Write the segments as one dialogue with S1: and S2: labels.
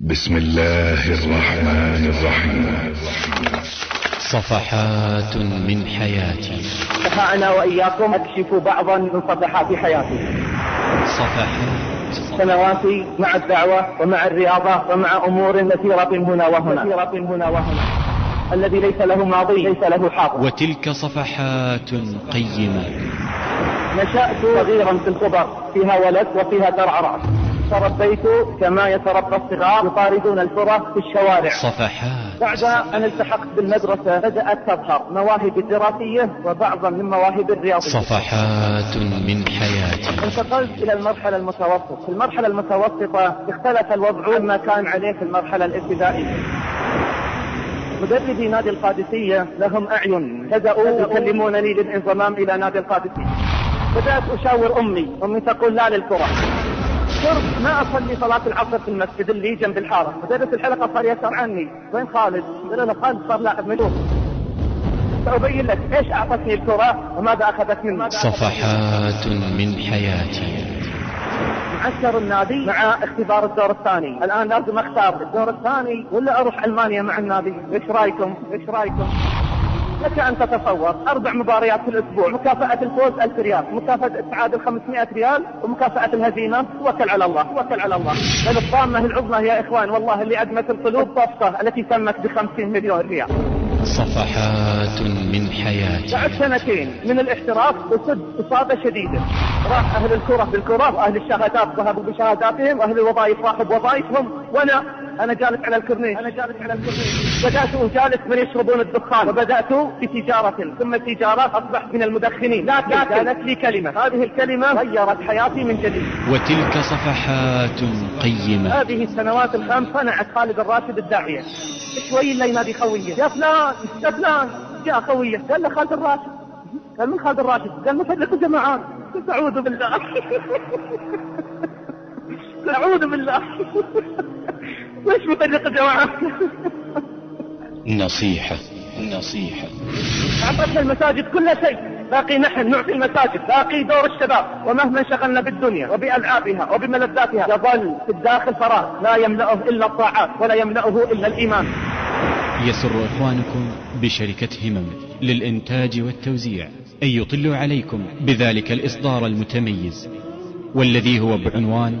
S1: بسم الله الرحمن الرحيم.
S2: صفحات من حياتي
S3: نفعنا وإياكم أكشف بعضا من صفحات حياتي
S2: صفحات.
S3: سنواتي مع الدعوة ومع الرياضة ومع أمور كثيرة هنا وهنا. كثيرة هنا وهنا الذي ليس له ماضي ليس له حاضر.
S2: وتلك صفحات قيمة.
S3: نشأت صغيرا في الخبر فيها ولد وفيها درع رأس تربيت كما يتربى الصغار يطاردون الكرة في الشوارع.
S2: صفحات.
S3: بعد أن التحقت بالمدرسة بدأت تظهر مواهبي الدراسية وبعضا من مواهب الرياضية.
S2: صفحات من حياتي.
S3: انتقلت إلى المرحلة المتوسطة. في المرحلة المتوسطة اختلف الوضع عما كان عليه في المرحلة الابتدائية. مدربي نادي القادسية لهم أعين. بدأوا يكلمونني للانضمام إلى نادي القادسية. بدأت أشاور أمي. أمي تقول لا للكرة. صرت ما أصلي صلاة العصر في المسجد اللي جنب الحارة مدرس الحلقة صار يسأل عني وين خالد؟ قلت له خالد صار لاعب ملوك سأبين لك إيش أعطتني الكرة وماذا أخذت مني
S2: صفحات من حياتي
S3: معسكر النادي مع اختبار الدور الثاني الآن لازم أختار الدور الثاني ولا أروح ألمانيا مع النادي إيش رأيكم؟ إيش رأيكم؟ لك أن تتصور؟ أربع مباريات في الأسبوع مكافأة الفوز 1000 ريال مكافأة التعادل 500 ريال ومكافأة الهزيمة. توكل على الله توكل على الله. بل الطامة العظمى يا إخوان والله اللي أدمت القلوب صفقة التي تمت ب 50 مليون ريال.
S2: صفحات من حياتي
S3: بعد سنتين من الاحتراف أصد إصابة شديدة. راح أهل الكرة بالكرة وأهل الشهادات ذهبوا بشهاداتهم وأهل الوظائف راحوا بوظائفهم وأنا أنا جالس على الكورنيش. أنا جالس على الكورنيش. بدأت أجالس من يشربون الدخان. وبدأت بتجارة. ثم التجارة أصبحت من المدخنين. لكن كانت لي كلمة. هذه الكلمة غيرت حياتي من جديد.
S2: وتلك صفحات قيمة.
S3: هذه السنوات الخمس صنعت خالد الراشد الداعية. شوي اللي ينادي خويه يا فلان يا فلان. جاء خويه قال له خالد الراشد. قال من خالد الراشد؟ قال مفرق الجماعات قلت أعوذ بالله. أعوذ بالله. وش مفرق الجماعات
S2: نصيحة نصيحة.
S3: اعطتنا المساجد كل شيء. باقي نحن نعطي المساجد باقي دور الشباب. ومهما انشغلنا بالدنيا وبألعابها وبملذاتها يظل في الداخل فراغ. لا يملأه إلا الطاعات ولا يملأه إلا الإيمان.
S2: يسر إخوانكم بشركة همم للإنتاج والتوزيع. أن يطلوا عليكم بذلك الإصدار المتميز. والذي هو بعنوان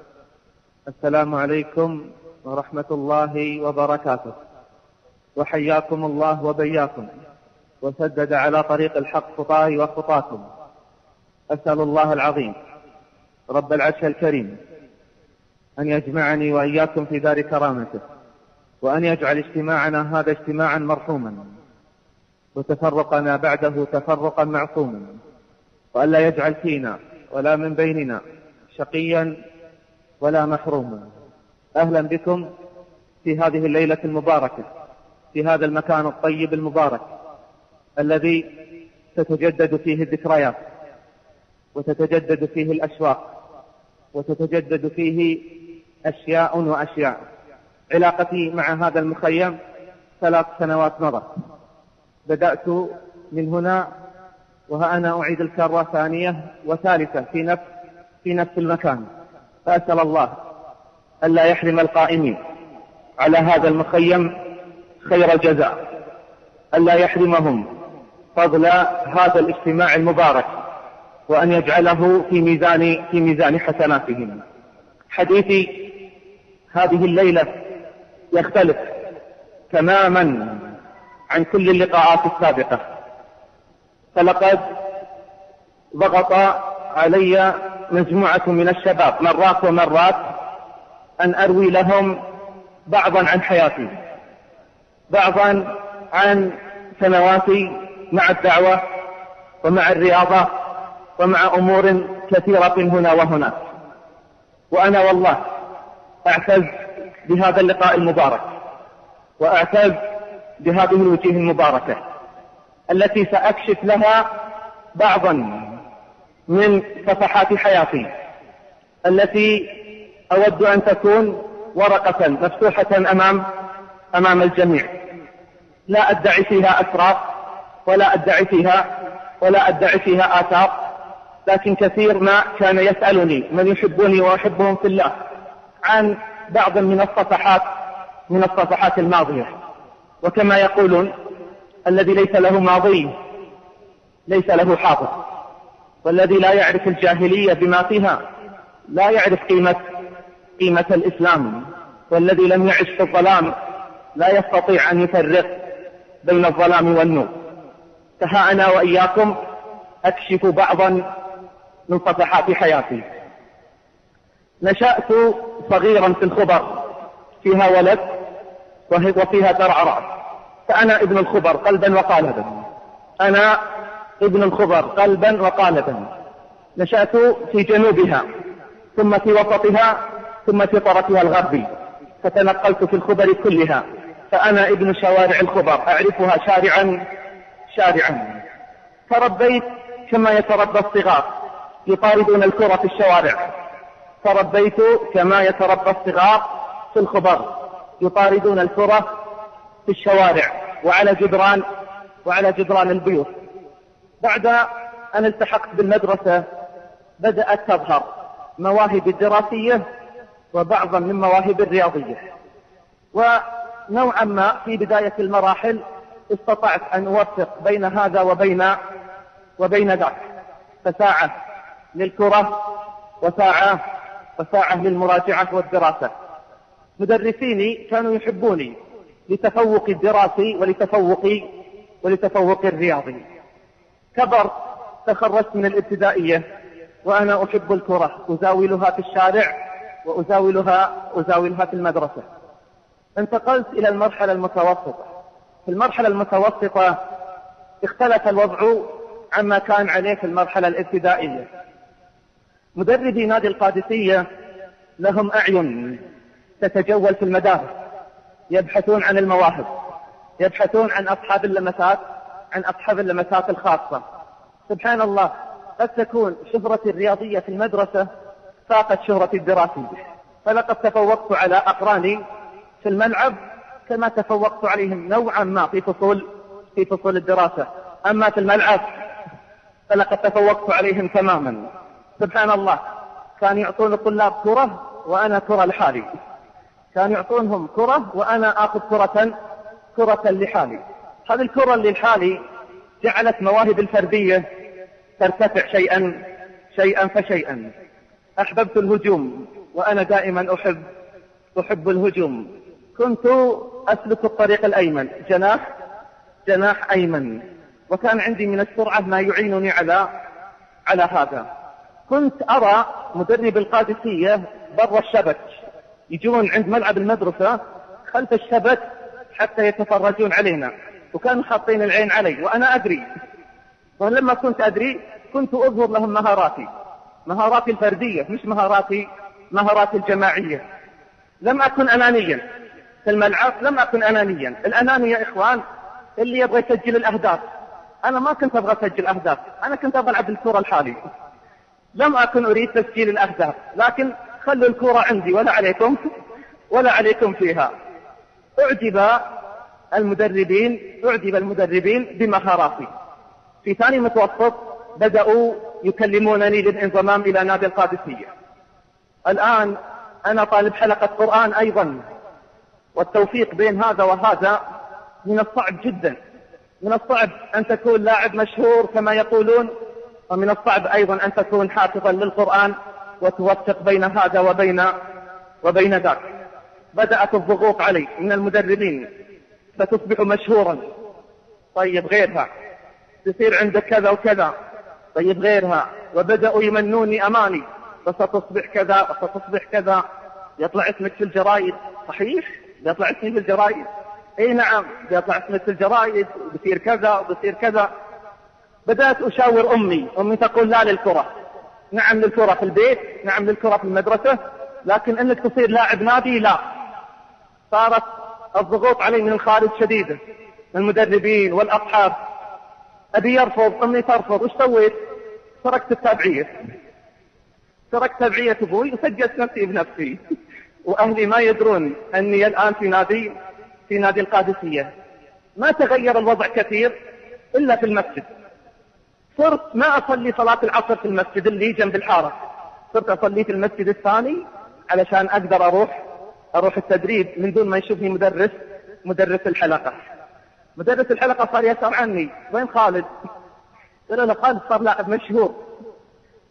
S3: السلام عليكم ورحمة الله وبركاته. وحياكم الله وبياكم. وسدد على طريق الحق خطاي وخطاكم. أسأل الله العظيم رب العرش الكريم أن يجمعني وإياكم في دار كرامته وأن يجعل اجتماعنا هذا اجتماعا مرحوما وتفرقنا بعده تفرقا معصوما وأن لا يجعل فينا ولا من بيننا شقيا ولا محروما أهلا بكم في هذه الليلة المباركة في هذا المكان الطيب المبارك الذي تتجدد فيه الذكريات وتتجدد فيه الأشواق وتتجدد فيه أشياء وأشياء. علاقتي مع هذا المخيم ثلاث سنوات مضت. بدأت من هنا وها أنا أعيد الكرة ثانية وثالثة في نفس في نفس المكان. فأسأل الله ألا يحرم القائمين على هذا المخيم خير الجزاء ألا يحرمهم فضل هذا الاجتماع المبارك وأن يجعله في ميزان في ميزان حسناتهم. حديثي هذه الليلة يختلف تماما عن كل اللقاءات السابقة. فلقد ضغط علي مجموعة من الشباب مرات ومرات أن أروي لهم بعضا عن حياتي بعضا عن سنواتي مع الدعوة ومع الرياضة ومع أمور كثيرة هنا وهناك وأنا والله أعتز بهذا اللقاء المبارك وأعتز بهذه الوجوه المباركة التي سأكشف لها بعضا من صفحات حياتي التي أود أن تكون ورقة مفتوحة أمام أمام الجميع. لا أدعي فيها أسرار ولا أدعي فيها ولا أدعي فيها آثار لكن كثير ما كان يسألني من يحبني وأحبهم في الله عن بعض من الصفحات من الصفحات الماضية. وكما يقولون الذي ليس له ماضي ليس له حاضر. والذي لا يعرف الجاهلية بما فيها لا يعرف قيمة قيمة الإسلام والذي لم يعش في الظلام لا يستطيع أن يفرق بين الظلام والنور. فها أنا وإياكم أكشف بعضا من صفحات حياتي. نشأت صغيرا في الخبر فيها ولد وفيها درع رأس فأنا ابن الخبر قلبا وقالبا. أنا ابن الخبر قلبا وقالبا نشأت في جنوبها ثم في وسطها ثم في طرفها الغربي. فتنقلت في الخبر كلها. فأنا ابن شوارع الخبر أعرفها شارعا شارعا. تربيت كما يتربى الصغار يطاردون الكرة في الشوارع. تربيت كما يتربى الصغار في الخبر يطاردون الكرة في الشوارع. وعلى جدران وعلى جدران البيوت. بعد أن التحقت بالمدرسة بدأت تظهر مواهب الدراسية وبعضا من مواهب الرياضية. ونوعا ما في بداية المراحل استطعت أن أوفق بين هذا وبين وبين ذاك. فساعة للكرة وساعة وساعة للمراجعة والدراسة. مدرسيني كانوا يحبوني لتفوقي الدراسي ولتفوقي ولتفوقي الرياضي. كبر تخرجت من الابتدائية وأنا أحب الكرة أزاولها في الشارع وأزاولها أزاولها في المدرسة. انتقلت إلى المرحلة المتوسطة. في المرحلة المتوسطة اختلف الوضع عما كان عليه في المرحلة الابتدائية. مدربي نادي القادسية لهم أعين تتجول في المدارس يبحثون عن المواهب يبحثون عن أصحاب اللمسات عن أصحاب اللمسات الخاصة. سبحان الله قد تكون شهرتي الرياضية في المدرسة فاقت شهرتي الدراسية. فلقد تفوقت على أقراني في الملعب كما تفوقت عليهم نوعا ما في فصول في فصول الدراسة. أما في الملعب فلقد تفوقت عليهم تماما. سبحان الله كان يعطون الطلاب كرة وأنا كرة لحالي. كان يعطونهم كرة وأنا آخذ كرة كرة لحالي. هذه الكرة اللي لحالي جعلت مواهب الفردية ترتفع شيئا شيئا فشيئا. أحببت الهجوم وأنا دائما أحب أحب الهجوم. كنت أسلك الطريق الأيمن. جناح جناح أيمن. وكان عندي من السرعة ما يعينني على على هذا. كنت أرى مدرب القادسية برا الشبك. يجون عند ملعب المدرسة خلف الشبك حتى يتفرجون علينا. وكانوا حاطين العين علي وأنا أدري. ولما كنت أدري كنت أظهر لهم مهاراتي. مهاراتي الفردية مش مهاراتي مهاراتي الجماعية. لم أكن أنانيا. في الملعب لم أكن أنانيا. الأناني يا إخوان اللي يبغى يسجل الأهداف. أنا ما كنت أبغى أسجل أهداف. أنا كنت أبغى ألعب الكرة الحالي لم أكن أريد تسجيل الأهداف. لكن خلوا الكرة عندي ولا عليكم ولا عليكم فيها. أعجب المدربين أعجب المدربين بمهاراتي. في ثاني متوسط بدأوا يكلمونني للانضمام إلى نادي القادسية. الآن أنا طالب حلقة قرآن أيضا. والتوفيق بين هذا وهذا من الصعب جدا. من الصعب أن تكون لاعب مشهور كما يقولون ومن الصعب أيضا أن تكون حافظا للقرآن وتوفق بين هذا وبين وبين ذاك. بدأت الضغوط علي من المدربين. ستصبح مشهورا. طيب غيرها. تصير عندك كذا وكذا. طيب غيرها. وبدأوا يمنوني أماني. فستصبح كذا وستصبح كذا. يطلع اسمك في الجرائد. صحيح؟ يطلع اسمي في الجرائد. إي نعم يطلع اسمك في الجرائد. وبصير كذا وبصير كذا. بدأت أشاور أمي. أمي تقول لا للكرة. نعم للكرة في البيت نعم للكرة في المدرسة لكن أنك تصير لاعب نادي لا. صارت الضغوط علي من الخارج شديدة المدربين والأصحاب. أبي يرفض أمي ترفض. وش سويت؟ تركت التابعية تركت تابعية أبوي وسجلت نفسي بنفسي. وأهلي ما يدرون أني الآن في نادي في نادي القادسية. ما تغير الوضع كثير إلا في المسجد. صرت ما أصلي صلاة العصر في المسجد اللي جنب الحارة. صرت أصلي في المسجد الثاني علشان أقدر أروح أروح التدريب من دون ما يشوفني مدرس مدرس الحلقة. مدرس الحلقة صار يسأل عني وين خالد؟ قلت له خالد صار لاعب مشهور.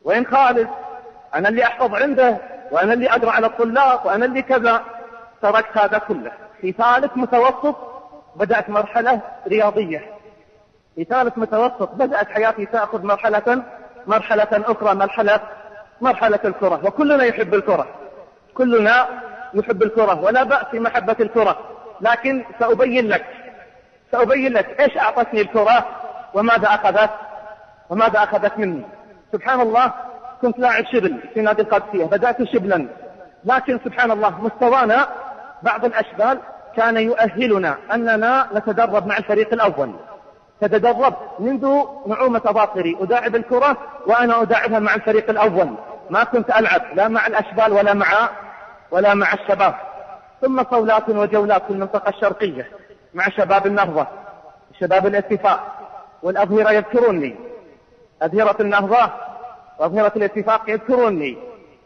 S3: وين خالد؟ أنا اللي أحفظ عنده وأنا اللي أقرأ على الطلاب وأنا اللي كذا. تركت هذا كله. في ثالث متوسط بدأت مرحلة رياضية. في ثالث متوسط بدأت حياتي تأخذ مرحلة مرحلة أخرى مرحلة مرحلة الكرة. وكلنا يحب الكرة. كلنا يحب الكرة ولا بأس في محبة الكرة. لكن سأبين لك سأبين لك إيش أعطتني الكرة وماذا أخذت؟ وماذا أخذت مني؟ سبحان الله كنت لاعب شبل في نادي القادسية بدأت شبلا. لكن سبحان الله مستوانا بعض الأشبال كان يؤهلنا أننا نتدرب مع الفريق الأول. تتدرب منذ نعومة أظافري أداعب الكرة وأنا أداعبها مع الفريق الأول. ما كنت ألعب لا مع الأشبال ولا مع ولا مع الشباب. ثم صولات وجولات في المنطقة الشرقية مع شباب النهضة شباب الاتفاق. والأظهرة يذكروني أظهرة النهضة وأظهرة الاتفاق يذكروني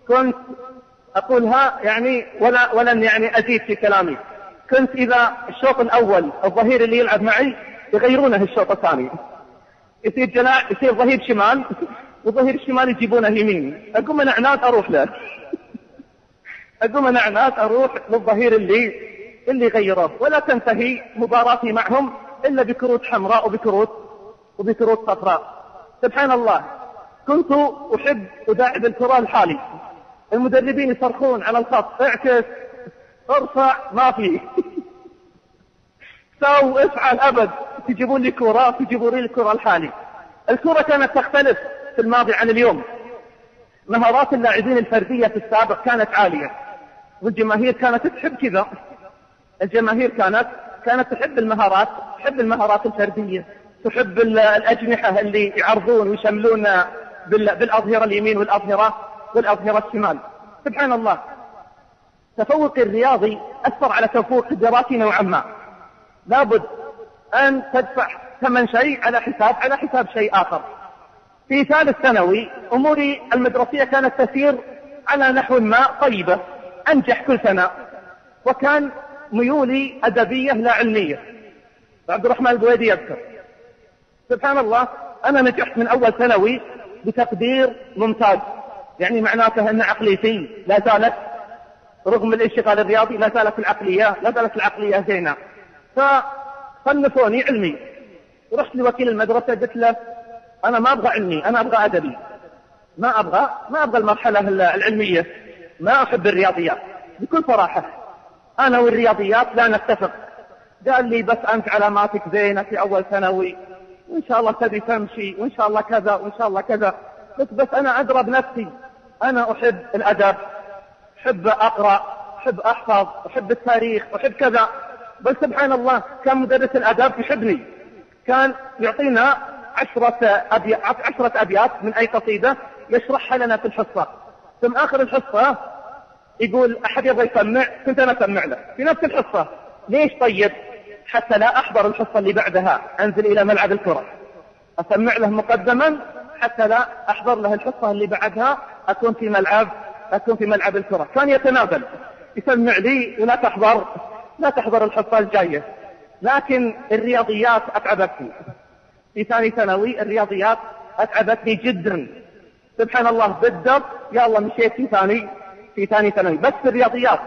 S3: كنت أقولها يعني ولا ولن يعني أزيد في كلامي. كنت إذا الشوط الأول الظهير اللي يلعب معي يغيرونه الشوط الثاني. يصير جناح يصير ظهير شمال وظهير الشمال يجيبونه يمين. أقوم أنا عناد أروح له. أقوم أنا عناد أروح للظهير اللي اللي غيره. ولا تنتهي مباراتي معهم إلا بكروت حمراء وبكروت وبكروت صفراء. سبحان الله. كنت أحب أداعب الكرة الحالي. المدربين يصرخون على الخط اعكس ارفع ما في. سو افعل أبد. تجيبون لي كرة تجيبون لي الكرة الحالي. الكرة كانت تختلف في الماضي عن اليوم. مهارات اللاعبين الفردية في السابق كانت عالية. والجماهير كانت تحب كذا. الجماهير كانت كانت تحب المهارات تحب المهارات الفردية تحب الأجنحة اللي يعرضون ويشملون بالأظهرة اليمين والأظهرة والأظهرة الشمال. سبحان الله. تفوق الرياضي أثر على تفوق الدراسي نوعا ما. لابد أن تدفع ثمن شيء على حساب على حساب شيء آخر. في ثالث ثانوي أموري المدرسية كانت تسير على نحو ما طيبة. أنجح كل سنة. وكان ميولي أدبية لا علمية. عبد الرحمن البويدي يذكر. سبحان الله أنا نجحت من أول ثانوي بتقدير ممتاز. يعني معناته أن عقليتي لا زالت رغم الانشغال الرياضي لا زالت العقلية لا زالت العقلية زينة. فصنفوني علمي. رحت لوكيل المدرسة قلت له أنا ما أبغى علمي أنا أبغى أدبي. ما أبغى ما أبغى المرحلة العلمية. ما أحب الرياضيات بكل صراحة. أنا والرياضيات لا نتفق. قال لي بس أنت علاماتك زينة في أول ثانوي وإن شاء الله تبي تمشي وإن شاء الله كذا وإن شاء الله كذا. قلت بس أنا أدرى بنفسي أنا أحب الأدب أحب أقرأ أحب أحفظ أحب التاريخ أحب كذا. بل سبحان الله كان مدرس الأدب يحبني. كان يعطينا عشرة أبيات, عشرة أبيات من أي قصيدة يشرحها لنا في الحصة. ثم آخر الحصة يقول أحد يبغى يسمع؟ كنت أنا أسمع له. في نفس الحصة. ليش طيب؟ حتى لا أحضر الحصة اللي بعدها. أنزل إلى ملعب الكرة. أسمع له مقدما. حتى لا أحضر له الحصة اللي بعدها. أكون في ملعب. أكون في ملعب الكرة. كان يتنازل يسمع لي ولا تحضر. لا تحضر الحصة الجاية. لكن الرياضيات أتعبتني. في ثاني ثانوي الرياضيات أتعبتني جدا. سبحان الله بالدرس الله مشيت في ثاني في ثاني ثانوي. بس في الرياضيات.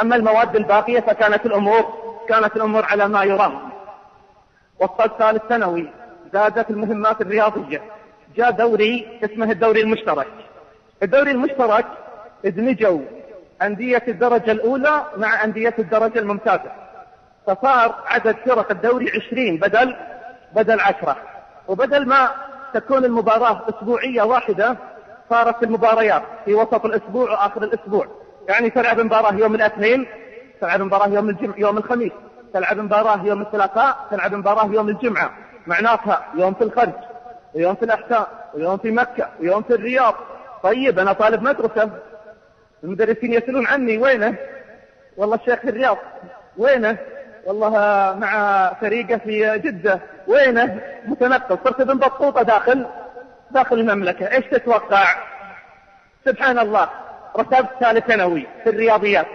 S3: أما المواد الباقية فكانت الأمور كانت الأمور على ما يرام. وصلت ثالث ثانوي. زادت المهمات الرياضية. جاء دوري اسمه الدوري المشترك. الدوري المشترك ادمجوا أندية الدرجة الأولى مع أندية الدرجة الممتازة. فصار عدد فرق الدوري عشرين بدل بدل عشرة. وبدل ما تكون المباراة أسبوعية واحدة صارت المباريات في وسط الأسبوع وآخر الأسبوع. يعني تلعب مباراة يوم الاثنين تلعب مباراة يوم الجمعة يوم الخميس تلعب مباراة يوم الثلاثاء تلعب مباراة يوم الجمعة. معناتها يوم في الخرج ويوم في الأحساء ويوم في مكة ويوم في الرياض. طيب أنا طالب مدرسة. المدرسين يسألون عني وينه؟ والله الشيخ في الرياض. وينه؟ والله مع فريقه في جدة. وينه؟ متنقل صرت ابن بطوطة داخل داخل المملكة. إيش تتوقع؟ سبحان الله. رتبت ثالث ثانوي في الرياضيات.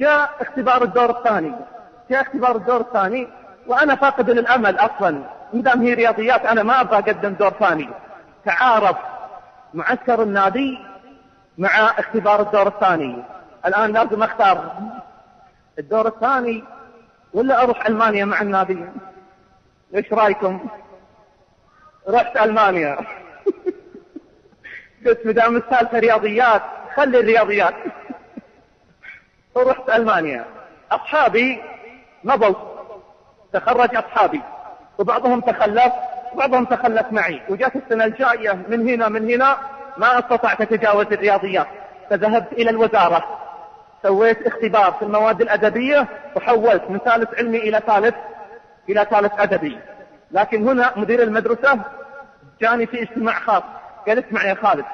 S3: جاء اختبار الدور الثاني. جاء اختبار الدور الثاني وأنا فاقد للأمل أصلا. مدام هي رياضيات أنا ما أبغى أقدم دور ثاني. تعارف معسكر النادي مع اختبار الدور الثاني. الآن لازم أختار. الدور الثاني ولا أروح ألمانيا مع النادي؟ إيش رأيكم؟ رحت ألمانيا. قلت مدام الثالثة رياضيات خلي الرياضيات. ورحت ألمانيا. أصحابي مضوا تخرج أصحابي. وبعضهم تخلف وبعضهم تخلف معي. وجات السنة الجاية من هنا من هنا ما استطعت أتجاوز الرياضيات. فذهبت إلى الوزارة. سويت اختبار في المواد الأدبية وحولت من ثالث علمي إلى ثالث إلى ثالث أدبي. لكن هنا مدير المدرسة جاني في اجتماع خاص. قال اسمع يا خالد.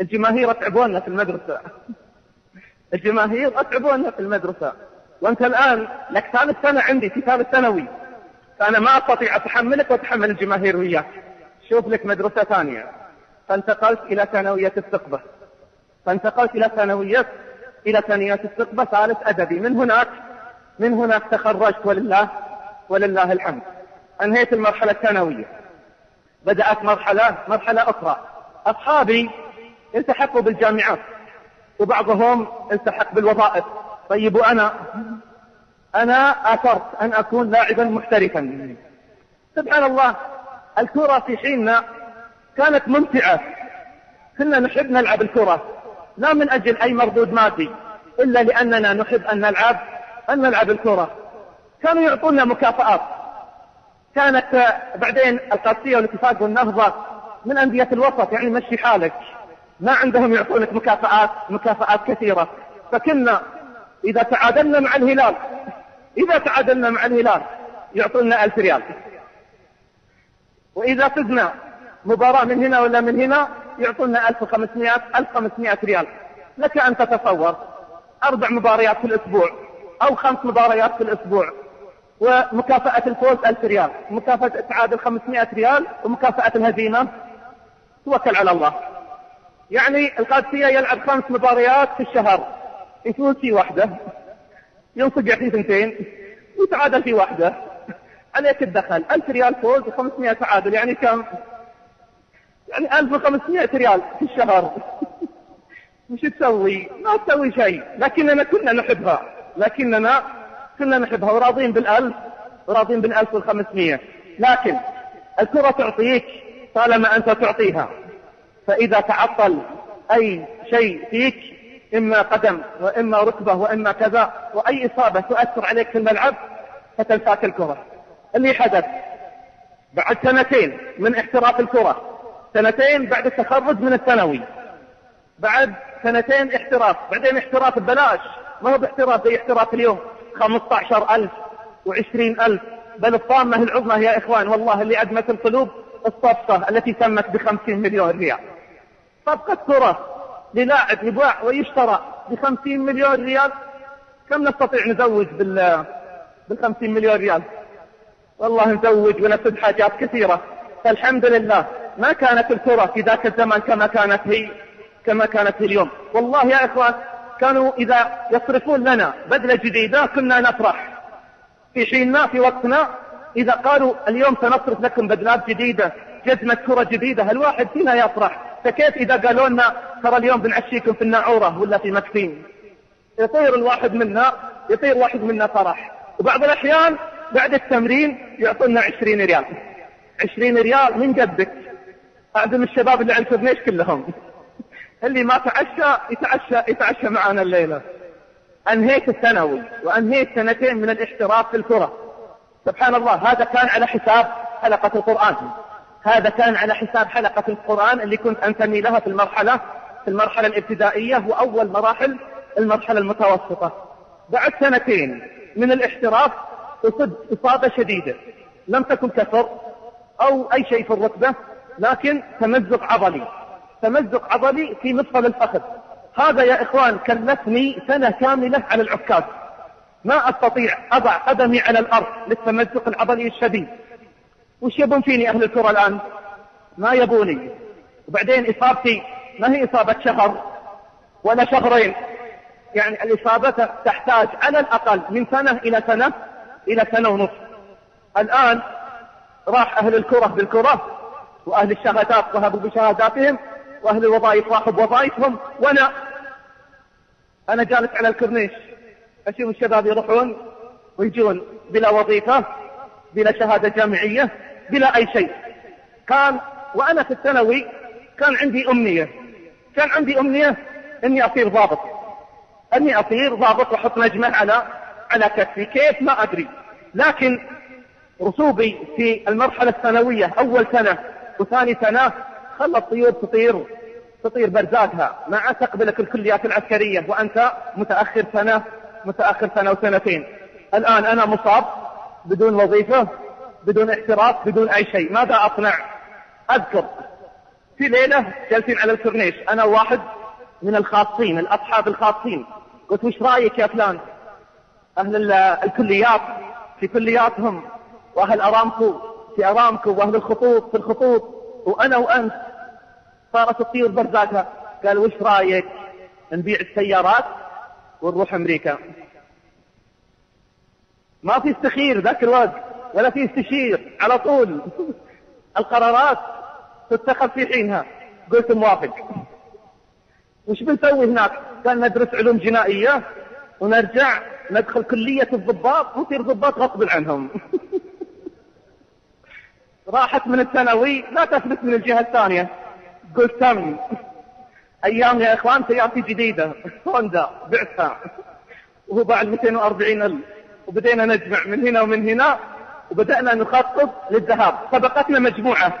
S3: الجماهير أتعبونا في المدرسة. الجماهير أتعبونا في المدرسة. وأنت الآن لك ثالث سنة عندي في ثالث ثانوي. فأنا ما أستطيع أتحملك وأتحمل الجماهير وياك. شوف لك مدرسة ثانية. فانتقلت إلى ثانوية الثقبة فانتقلت إلى ثانوية إلى ثانوية الثقبة ثالث أدبي. من هناك من هناك تخرجت ولله ولله الحمد. أنهيت المرحلة الثانوية. بدأت مرحلة مرحلة أخرى. أصحابي التحقوا بالجامعات وبعضهم التحق بالوظائف. طيب وأنا؟ أنا آثرت أن أكون لاعبا محترفا. سبحان الله الكرة في حيننا كانت ممتعة. كنا نحب نلعب الكرة. لا من أجل أي مردود مادي إلا لأننا نحب أن نلعب أن نلعب الكرة. كانوا يعطونا مكافآت. كانت بعدين القادسية والاتفاق والنهضة من أندية الوسط يعني مشي حالك. ما عندهم يعطونك مكافآت مكافآت كثيرة. فكنا إذا تعادلنا مع الهلال إذا تعادلنا مع الهلال يعطونا ألف ريال. وإذا فزنا مباراة من هنا ولا من هنا يعطونا 1500 1500 ريال. لك أن تتصور. أربع مباريات في الأسبوع أو خمس مباريات في الأسبوع. ومكافأة الفوز 1000 ريال. مكافأة التعادل 500 ريال ومكافأة الهزيمة. توكل على الله. يعني القادسية يلعب خمس مباريات في الشهر. يفوز في واحدة. ينصقع في ثنتين ويتعادل في واحدة. عليك الدخل. 1000 ريال فوز و500 تعادل. يعني كم؟ يعني 1500 ريال في الشهر. مش تسوي ما تسوي شيء. لكننا كنا نحبها. لكننا كنا نحبها وراضين بالألف وراضين بالألف والخمسمية لكن الكرة تعطيك طالما أنت تعطيها. فإذا تعطل أي شيء فيك إما قدم وإما ركبة وإما كذا وأي إصابة تؤثر عليك في الملعب فتنساك الكرة. اللي حدث بعد سنتين من احتراف الكرة سنتين بعد التخرج من الثانوي. بعد سنتين احتراف. بعدين احتراف ببلاش. ما هو باحتراف زي احتراف اليوم. 15000 و20000 بل الطامة العظمى يا إخوان والله اللي أدمت القلوب الصفقة التي تمت بخمسين مليون ريال. صفقة كرة للاعب يباع ويشترى بخمسين مليون ريال. كم نستطيع نزوج بال بالخمسين مليون ريال؟ والله مزوج ونفذ حاجات كثيرة. فالحمد لله. ما كانت الكرة في ذاك الزمن كما كانت هي كما كانت هي اليوم. والله يا إخوان كانوا إذا يصرفون لنا بدلة جديدة كنا نفرح. في حيننا في وقتنا إذا قالوا اليوم سنصرف لكم بدلات جديدة جزمة كرة جديدة الواحد فينا يفرح؟ فكيف إذا قالوا لنا ترى اليوم بنعشيكم في الناعورة ولا في مكفين؟ يطير الواحد منا يطير واحد منا فرح. وبعض الأحيان بعد التمرين يعطونا عشرين ريال. عشرين ريال من قدك أعدم الشباب اللي عند كورنيش كلهم. اللي ما تعشى يتعشى يتعشى معنا الليلة. أنهيت الثانوي وأنهيت سنتين من الاحتراف في الكرة. سبحان الله هذا كان على حساب حلقة القرآن. هذا كان على حساب حلقة القرآن اللي كنت أنتمي لها في المرحلة في المرحلة الابتدائية وأول مراحل المرحلة المتوسطة. بعد سنتين من الاحتراف أصب إصابة شديدة. لم تكن كسر أو أي شيء في الركبة. لكن تمزق عضلي. تمزق عضلي في مفصل الفخذ هذا يا إخوان كلفني سنة كاملة على العكاز. ما أستطيع أضع قدمي على الأرض للتمزق العضلي الشديد. وش يبون فيني أهل الكرة الآن؟ ما يبوني. وبعدين إصابتي ما هي إصابة شهر ولا شهرين. يعني الإصابة تحتاج على الأقل من سنة إلى سنة إلى سنة ونصف. الآن راح أهل الكرة بالكرة وأهل الشهادات ذهبوا بشهاداتهم وأهل الوظائف راحوا بوظائفهم. وأنا أنا جالس على الكورنيش أشوف الشباب يروحون ويجون بلا وظيفة بلا شهادة جامعية بلا أي شيء. كان وأنا في الثانوي كان عندي أمنية. كان عندي أمنية أني أصير ضابط. أني أصير ضابط وأحط نجمة على على كتفي. كيف؟ ما أدري. لكن رسوبي في المرحلة الثانوية أول سنة وثاني سنة خلى الطيور تطير تطير برزاتها مع تقبلك الكليات العسكرية وأنت متأخر سنة متأخر سنة وسنتين. الآن أنا مصاب بدون وظيفة بدون احتراف بدون أي شيء. ماذا أصنع؟ أذكر. في ليلة جالسين على الكورنيش. أنا واحد من الخاصين الأصحاب الخاصين. قلت وش رأيك يا فلان؟ أهل الكليات. في كلياتهم. وأهل أرامكو. في أرامكو وأهل الخطوط في الخطوط. وأنا وأنت صارت تطير برزاتها قال وش رأيك نبيع السيارات ونروح أمريكا؟ ما في استخير ذاك الوقت ولا في استشير على طول. القرارات تتخذ في حينها. قلت موافق. وش بنسوي هناك؟ قال ندرس علوم جنائية ونرجع ندخل كلية الضباط ونصير ضباط غصب عنهم. راحت من الثانوي لا تفلت من الجهة الثانية. قلت تم. أيام يا إخوان سيارتي جديدة. هوندا بعتها. وهو بعد 240 الف وبدينا نجمع من هنا ومن هنا وبدأنا نخطط للذهاب. سبقتنا مجموعة.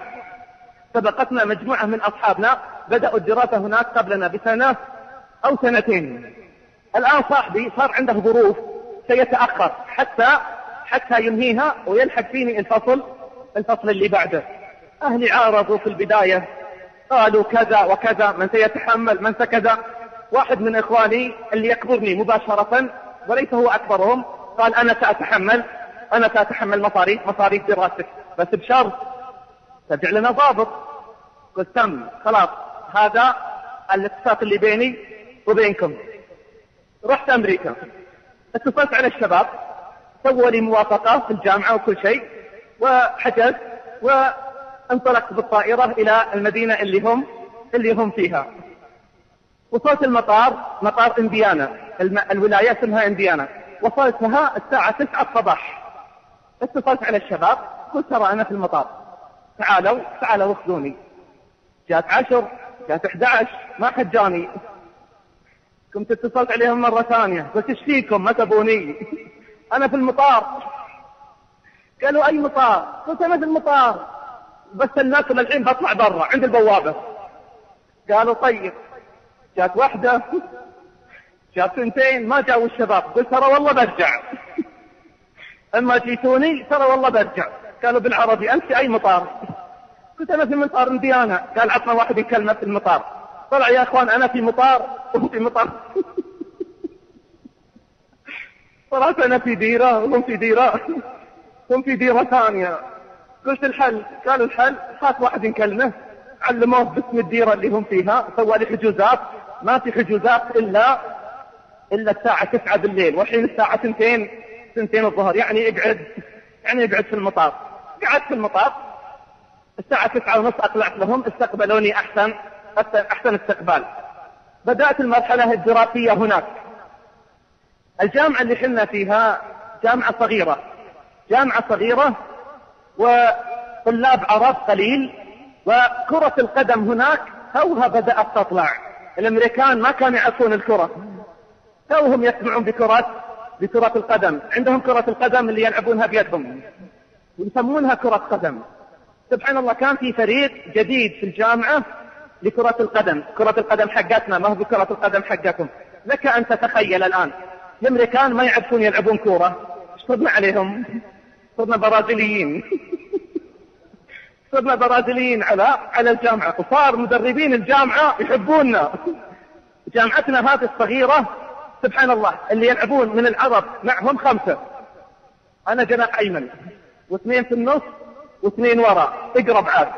S3: سبقتنا مجموعة من أصحابنا. بدأوا الدراسة هناك قبلنا بسنة أو سنتين. الآن صاحبي صار عنده ظروف. سيتأخر. حتى حتى ينهيها ويلحق فيني الفصل الفصل اللي بعده. أهلي عارضوا في البداية. قالوا كذا وكذا من سيتحمل من سكذا. واحد من إخواني اللي يكبرني مباشرة وليس هو أكبرهم قال أنا سأتحمل أنا سأتحمل مصاريف مصاريف دراستك. بس بشرط ترجع لنا ضابط. قلت تم خلاص. هذا الاتفاق اللي بيني وبينكم. رحت أمريكا. اتصلت على الشباب. سووا لي موافقة في الجامعة وكل شيء. وحجزت وانطلقت بالطائرة إلى المدينة اللي هم اللي هم فيها. وصلت المطار مطار إنديانا. الولاية اسمها إنديانا. وصلتها الساعة 9 الصباح. اتصلت على الشباب قلت ترى أنا في المطار. تعالوا تعالوا اخذوني. جات عشر جات 11 ما حد جاني. كنت اتصلت عليهم مرة ثانية. قلت إيش فيكم؟ ما تبوني. أنا في المطار. قالوا أي مطار؟ قلت أنا في المطار. بس الناكم الحين بطلع برا عند البوابة. قالوا طيب. جات واحدة. جات سنتين ما جاوا الشباب. قلت ترى والله برجع. أما جيتوني ترى والله برجع. قالوا بالعربي أنت أي مطار؟ قلت أنا في مطار انديانا قال عطنا واحد يكلمه في المطار. طلع يا أخوان أنا في مطار وهو في مطار. طلعت أنا في ديرة وهم في ديرة. هم في ديرة ثانية. قلت الحل. قالوا الحل. هات واحد يكلمه. علموه باسم الديرة اللي هم فيها. سوى لي حجوزات. ما في حجوزات إلا إلا الساعة 9 بالليل. والحين الساعة 2 2 الظهر. يعني اقعد يعني اقعد في المطار قعدت في المطار الساعة 9 ونص أقلعت لهم. استقبلوني أحسن أحسن استقبال. بدأت المرحلة الدراسية هناك. الجامعة اللي حلنا فيها جامعة صغيرة. جامعة صغيرة وطلاب عرب قليل وكرة القدم هناك توها بدأت تطلع. الأمريكان ما كانوا يعرفون الكرة. توهم يسمعون بكرة بكرة القدم. عندهم كرة القدم اللي يلعبونها بيدهم. يسمونها كرة قدم. سبحان الله كان في فريق جديد في الجامعة لكرة القدم. كرة القدم حقتنا ما هو بكرة القدم حقكم لك أن تتخيل الآن. الأمريكان ما يعرفون يلعبون كورة. صرنا عليهم؟ صرنا برازيليين. صرنا برازيليين على على الجامعة. وصار مدربين الجامعة يحبوننا جامعتنا هذه الصغيرة سبحان الله اللي يلعبون من العرب معهم خمسة. أنا جناح أيمن. واثنين في النص واثنين وراء. اقرب عاد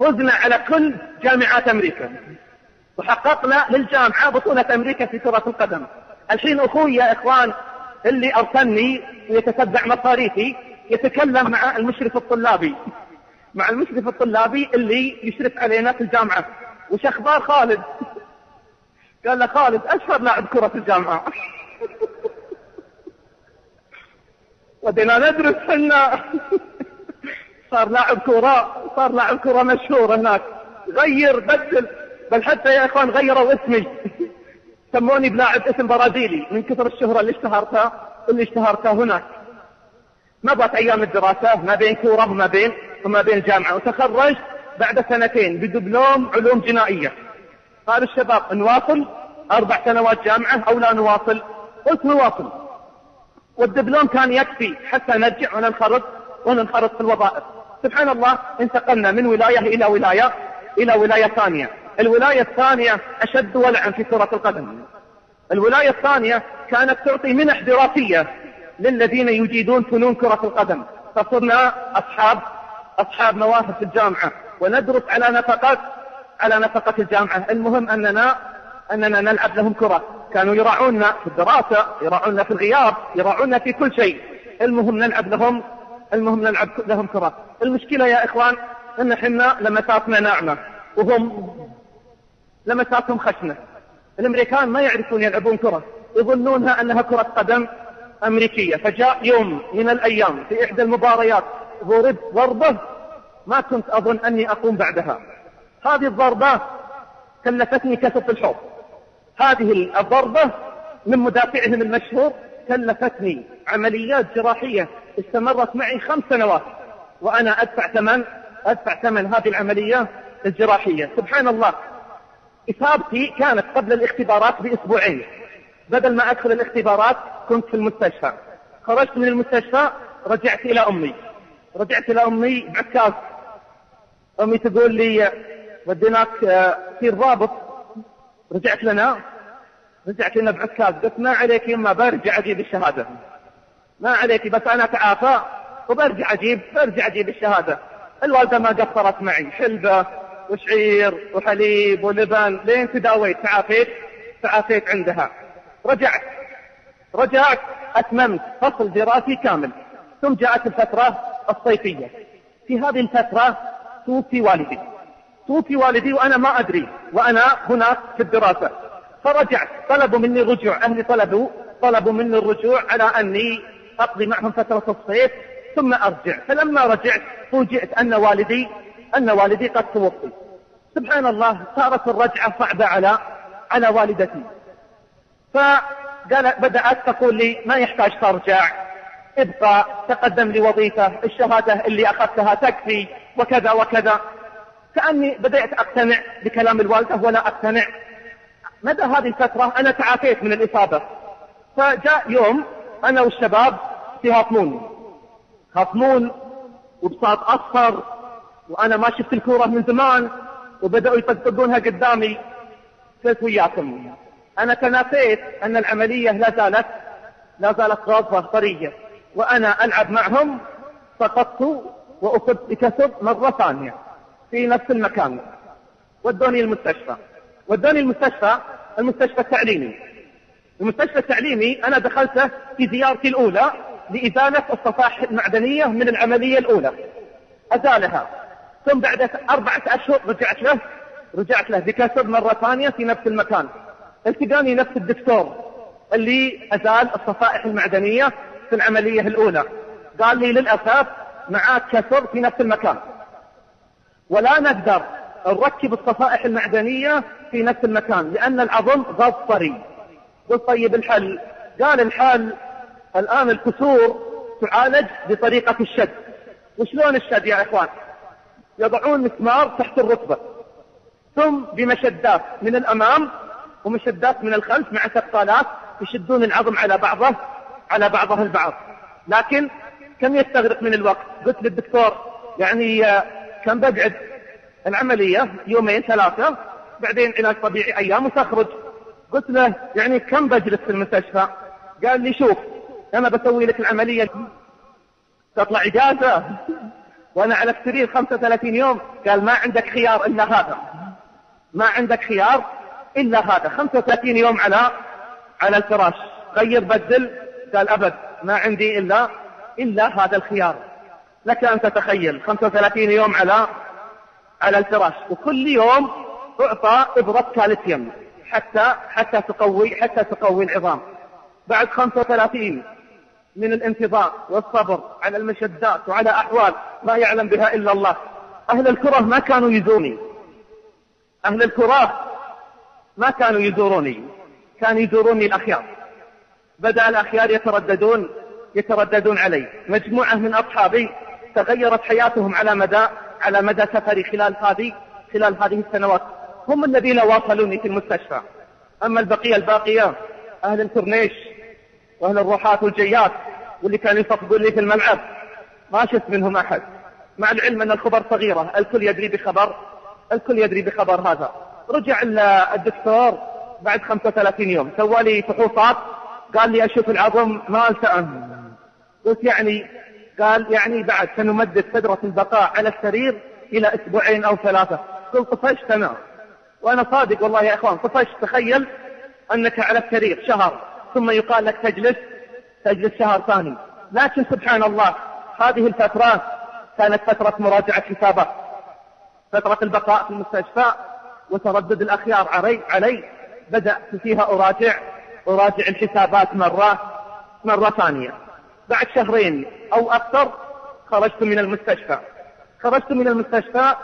S3: فزنا على كل جامعات أمريكا. وحققنا للجامعة بطولة أمريكا في كرة القدم. الحين أخوي يا إخوان اللي أرسلني ويتتبع مصاريفي يتكلم مع المشرف الطلابي. مع المشرف الطلابي اللي يشرف علينا في الجامعة. وش أخبار خالد؟ قال له خالد أشهر لاعب كرة في الجامعة. ودينا ندرس حنا. صار لاعب كرة صار لاعب كرة مشهور هناك. غير بدل بل حتى يا إخوان غيروا اسمي. سموني بلاعب اسم برازيلي. من كثر الشهرة اللي اشتهرتها اللي اشتهرتها هناك. مضت أيام الدراسة ما بين كورة وما بين وما بين الجامعة وتخرجت بعد سنتين بدبلوم علوم جنائية. قال الشباب نواصل أربع سنوات جامعة أو لا نواصل؟ قلت نواصل. والدبلوم كان يكفي حتى نرجع وننخرط وننخرط في الوظائف. سبحان الله انتقلنا من ولاية إلى ولاية إلى ولاية ثانية. الولاية الثانية أشد ولعا في كرة القدم. الولاية الثانية كانت تعطي منح دراسية للذين يجيدون فنون كرة القدم. فصرنا اصحاب أصحاب مواهب في الجامعة وندرس على نفقة على نفقة الجامعة. المهم اننا أننا نلعب لهم كرة. كانوا يراعونا في الدراسة يراعونا في الغياب يراعونا في كل شيء. المهم نلعب لهم المهم نلعب لهم كرة. المشكلة يا إخوان إن حنا لمساتنا ناعمة وهم لمساتهم خشنة. الأمريكان ما يعرفون يلعبون كرة. يظنونها أنها كرة قدم أمريكية. فجاء يوم من الأيام في إحدى المباريات ضربت ضربة ما كنت أظن أني أقوم بعدها. هذه الضربة كلفتني كسف الحوض. هذه الضربة من مدافعهم المشهور كلفتني. عمليات جراحية استمرت معي خمس سنوات وأنا أدفع ثمن أدفع ثمن هذه العملية الجراحية. سبحان الله. إصابتي كانت قبل الاختبارات بأسبوعين. بدل ما أدخل الاختبارات كنت في المستشفى. خرجت من المستشفى رجعت إلى أمي. رجعت إلى أمي بعكاز. أمي تقول لي وديناك في الضابط رجعت لنا. رجعت لنا بعكاز. قلت ما عليك يما برجع أجيب الشهادة. ما عليك بس أنا تعافى وبرجع أجيب برجع أجيب الشهادة. الوالدة ما قصرت معي. حلبة وشعير وحليب ولبن لين تداويت. تعافيت تعافيت عندها. رجعت. رجعت أتممت. فصل دراسي كامل. ثم جاءت الفترة الصيفية. في هذه الفترة توفي والدي. توفي والدي وأنا ما أدري وأنا هناك في الدراسة. فرجعت. طلبوا مني الرجوع أهلي طلبوا طلبوا مني الرجوع على أني أقضي معهم فترة الصيف ثم أرجع. فلما رجعت فوجئت أن والدي أن والدي قد توفي. سبحان الله صارت الرجعة صعبة على على والدتي. فقال بدأت تقول لي ما يحتاج ترجع. ابقى تقدم لي وظيفة الشهادة اللي أخذتها تكفي وكذا وكذا. كأني بدأت أقتنع بكلام الوالدة ولا أقتنع. مدى هذه الفترة أنا تعافيت من الإصابة. فجاء يوم أنا والشباب في هاطمون هاطمون وبساط أصفر وأنا ما شفت الكورة من زمان وبدأوا يطقطقونها قدامي. قلت وياكم؟ أنا تنافيت أن العملية لا زالت لا زالت غاضة طرية وأنا ألعب معهم سقطت وأصبت بكسر مرة ثانية في نفس المكان. ودوني المستشفى. ودوني المستشفى المستشفى التعليمي. المستشفى التعليمي أنا دخلته في زيارتي الأولى لإزالة الصفائح المعدنية من العملية الأولى. أزالها. ثم بعد أربعة أشهر رجعت له رجعت له بكسر مرة ثانية في نفس المكان. التقاني نفس الدكتور اللي أزال الصفائح المعدنية في العملية الأولى. قال لي للأسف معاك كسر في نفس المكان. ولا نقدر نركب الصفائح المعدنية في نفس المكان لأن العظم طري قلت طيب الحل؟ قال الحل الآن الكسور تعالج بطريقة الشد. وشلون الشد يا إخوان؟ يضعون مسمار تحت الركبة. ثم بمشدات من الأمام ومشدات من الخلف مع ثقالات يشدون العظم على بعضه على بعضه البعض. لكن كم يستغرق من الوقت؟ قلت للدكتور يعني كم بقعد؟ العملية يومين ثلاثة بعدين علاج طبيعي أيام وتخرج. قلت له يعني كم بجلس في المستشفى؟ قال لي شوف أنا بسوي لك العملية. تطلع إجازة. وأنا على السرير 35 يوم قال ما عندك خيار إلا هذا. ما عندك خيار إلا هذا. 35 يوم على على الفراش. غير بدل. قال أبد ما عندي إلا إلا هذا الخيار. لك أن تتخيل. 35 يوم على على الفراش. وكل يوم تعطى إبرة كالسيوم. حتى حتى تقوي حتى تقوي العظام. بعد 35 من الانتظار والصبر على المشدات وعلى أحوال ما يعلم بها إلا الله. أهل الكرة ما كانوا يزورني. أهل الكرة ما كانوا يزوروني. كانوا يزوروني الأخيار. بدأ الأخيار يترددون يترددون علي. مجموعة من أصحابي تغيرت حياتهم على مدى على مدى سفري خلال هذه خلال هذه السنوات. هم الذين واصلوني في المستشفى. أما البقية الباقية أهل الكورنيش وأهل الروحات والجيات واللي كانوا يصفقون لي في الملعب؟ ما شفت منهم أحد. مع العلم أن الخبر صغيرة الكل يدري بخبر الكل يدري بخبر هذا. رجع الدكتور بعد 35 يوم سوى لي فحوصات قال لي أشوف العظم ما التأم قلت يعني قال يعني بعد سنمدد فترة البقاء على السرير إلى أسبوعين أو ثلاثة. قلت طفشت أنا. وأنا صادق والله يا إخوان طفشت. تخيل أنك على السرير شهر. ثم يقال لك تجلس تجلس شهر ثاني. لكن سبحان الله هذه الفترات كانت فترة مراجعة حسابات. فترة البقاء في المستشفى وتردد الأخيار علي, علي. بدأت فيها أراجع أراجع الحسابات مرة مرة ثانية. بعد شهرين أو أكثر خرجت من المستشفى. خرجت من المستشفى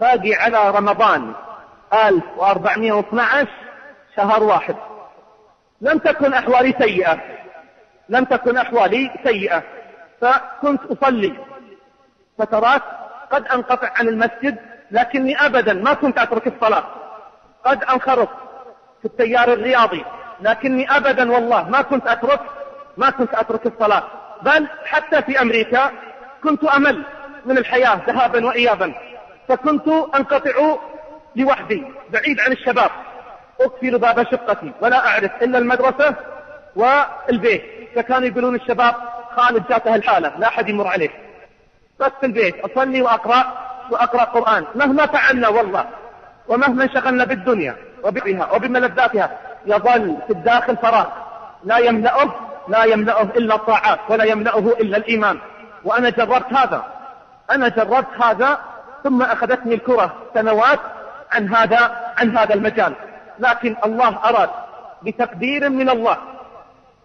S3: باقي على رمضان 1412 شهر واحد. لم تكن أحوالي سيئة. لم تكن أحوالي سيئة. فكنت أصلي. فترات قد أنقطع عن المسجد لكني أبدا ما كنت أترك الصلاة. قد أنخرط في التيار الرياضي لكني أبدا والله ما كنت أترك ما كنت أترك الصلاة. بل حتى في أمريكا كنت أمل من الحياة ذهابا وإيابا. فكنت أنقطع لوحدي بعيد عن الشباب. أقفل باب شقتي ولا أعرف إلا المدرسة والبيت. فكانوا يقولون الشباب خالد جاته الحالة لا أحد يمر عليه. بس في البيت أصلي وأقرأ وأقرأ قرآن. مهما فعلنا والله ومهما انشغلنا بالدنيا وبها وبملذاتها يظل في الداخل فراغ. لا يملأه لا يملأه إلا الطاعات ولا يملأه إلا الإيمان. وأنا جربت هذا. أنا جربت هذا ثم أخذتني الكرة سنوات عن هذا عن هذا المجال. لكن الله أراد بتقدير من الله.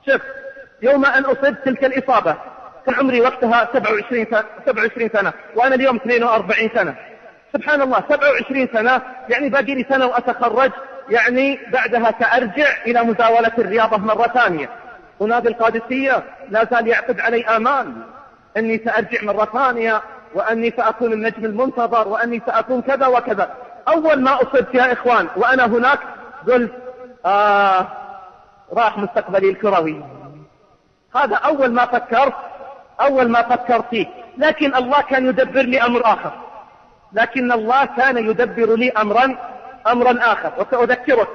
S3: شوف يوم أن أصبت تلك الإصابة كان عمري وقتها 27 سنة, 27 سنة وأنا اليوم 42 سنة. سبحان الله 27 سنة يعني باقي لي سنة وأتخرج يعني بعدها سأرجع إلى مزاولة الرياضة مرة ثانية. ونادي القادسية لا زال يعقد علي آمال. أني سأرجع مرة ثانية وأني سأكون النجم المنتظر وأني سأكون كذا وكذا. أول ما أصبت يا إخوان وأنا هناك قلت آه راح مستقبلي الكروي. هذا أول ما فكرت أول ما فكرت فيه. لكن الله كان يدبر لي أمر آخر. لكن الله كان يدبر لي أمرا أمرا آخر. وسأذكرك.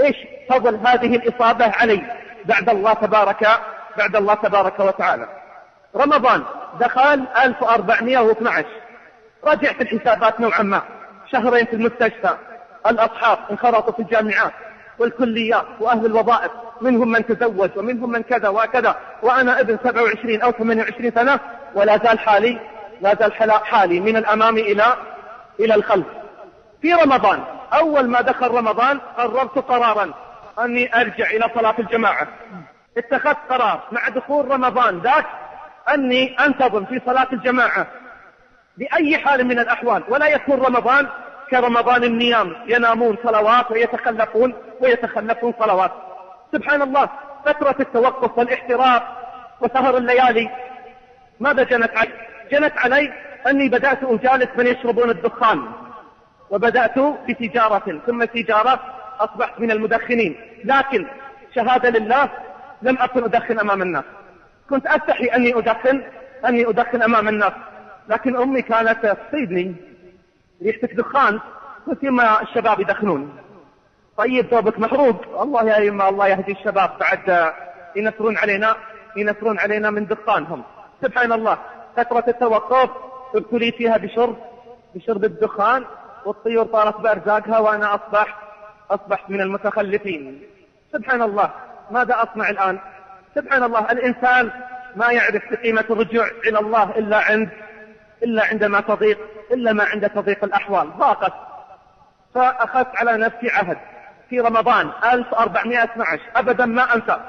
S3: إيش فضل هذه الإصابة علي بعد الله تبارك بعد الله تبارك وتعالى. رمضان دخل 1412 رجعت الحسابات نوعا ما. شهرين في المستشفى. الأصحاب انخرطوا في الجامعات والكليات وأهل الوظائف منهم من تزوج ومنهم من كذا وكذا وأنا ابن 27 أو 28 سنة ولا زال حالي لا زال حالي من الأمام إلى إلى الخلف. في رمضان أول ما دخل رمضان قررت قرارا أني أرجع إلى صلاة الجماعة. اتخذت قرار مع دخول رمضان ذاك أني أنتظم في صلاة الجماعة. بأي حال من الأحوال ولا يكون رمضان كرمضان النيام ينامون صلوات ويتخلفون ويتخلفون صلوات. سبحان الله فترة التوقف والاحتراق وسهر الليالي ماذا جنت علي؟ جنت علي أني بدأت أجالس من يشربون الدخان وبدأت بتجارة ثم تجارة أصبحت من المدخنين. لكن شهادة لله لم أكن أدخن أمام الناس. كنت أستحي أني أدخن أني أدخن أمام الناس. لكن أمي كانت تصيدني ريحتك دخان قلت يما الشباب يدخنون. طيب ثوبك محروق. الله يا يما الله يهدي الشباب. بعد ينثرون علينا ينثرون علينا من دخانهم. سبحان الله. فترة التوقف ابتليت فيها بشرب بشرب الدخان والطيور طارت بأرزاقها وأنا أصبحت أصبحت من المتخلفين. سبحان الله. ماذا أصنع الآن؟ سبحان الله. الإنسان ما يعرف بقيمة الرجوع إلى الله إلا عند إلا عندما تضيق. إلا ما عند تضيق الأحوال. ضاقت. فأخذت على نفسي عهد. في رمضان 1412 أبدا ما أنسى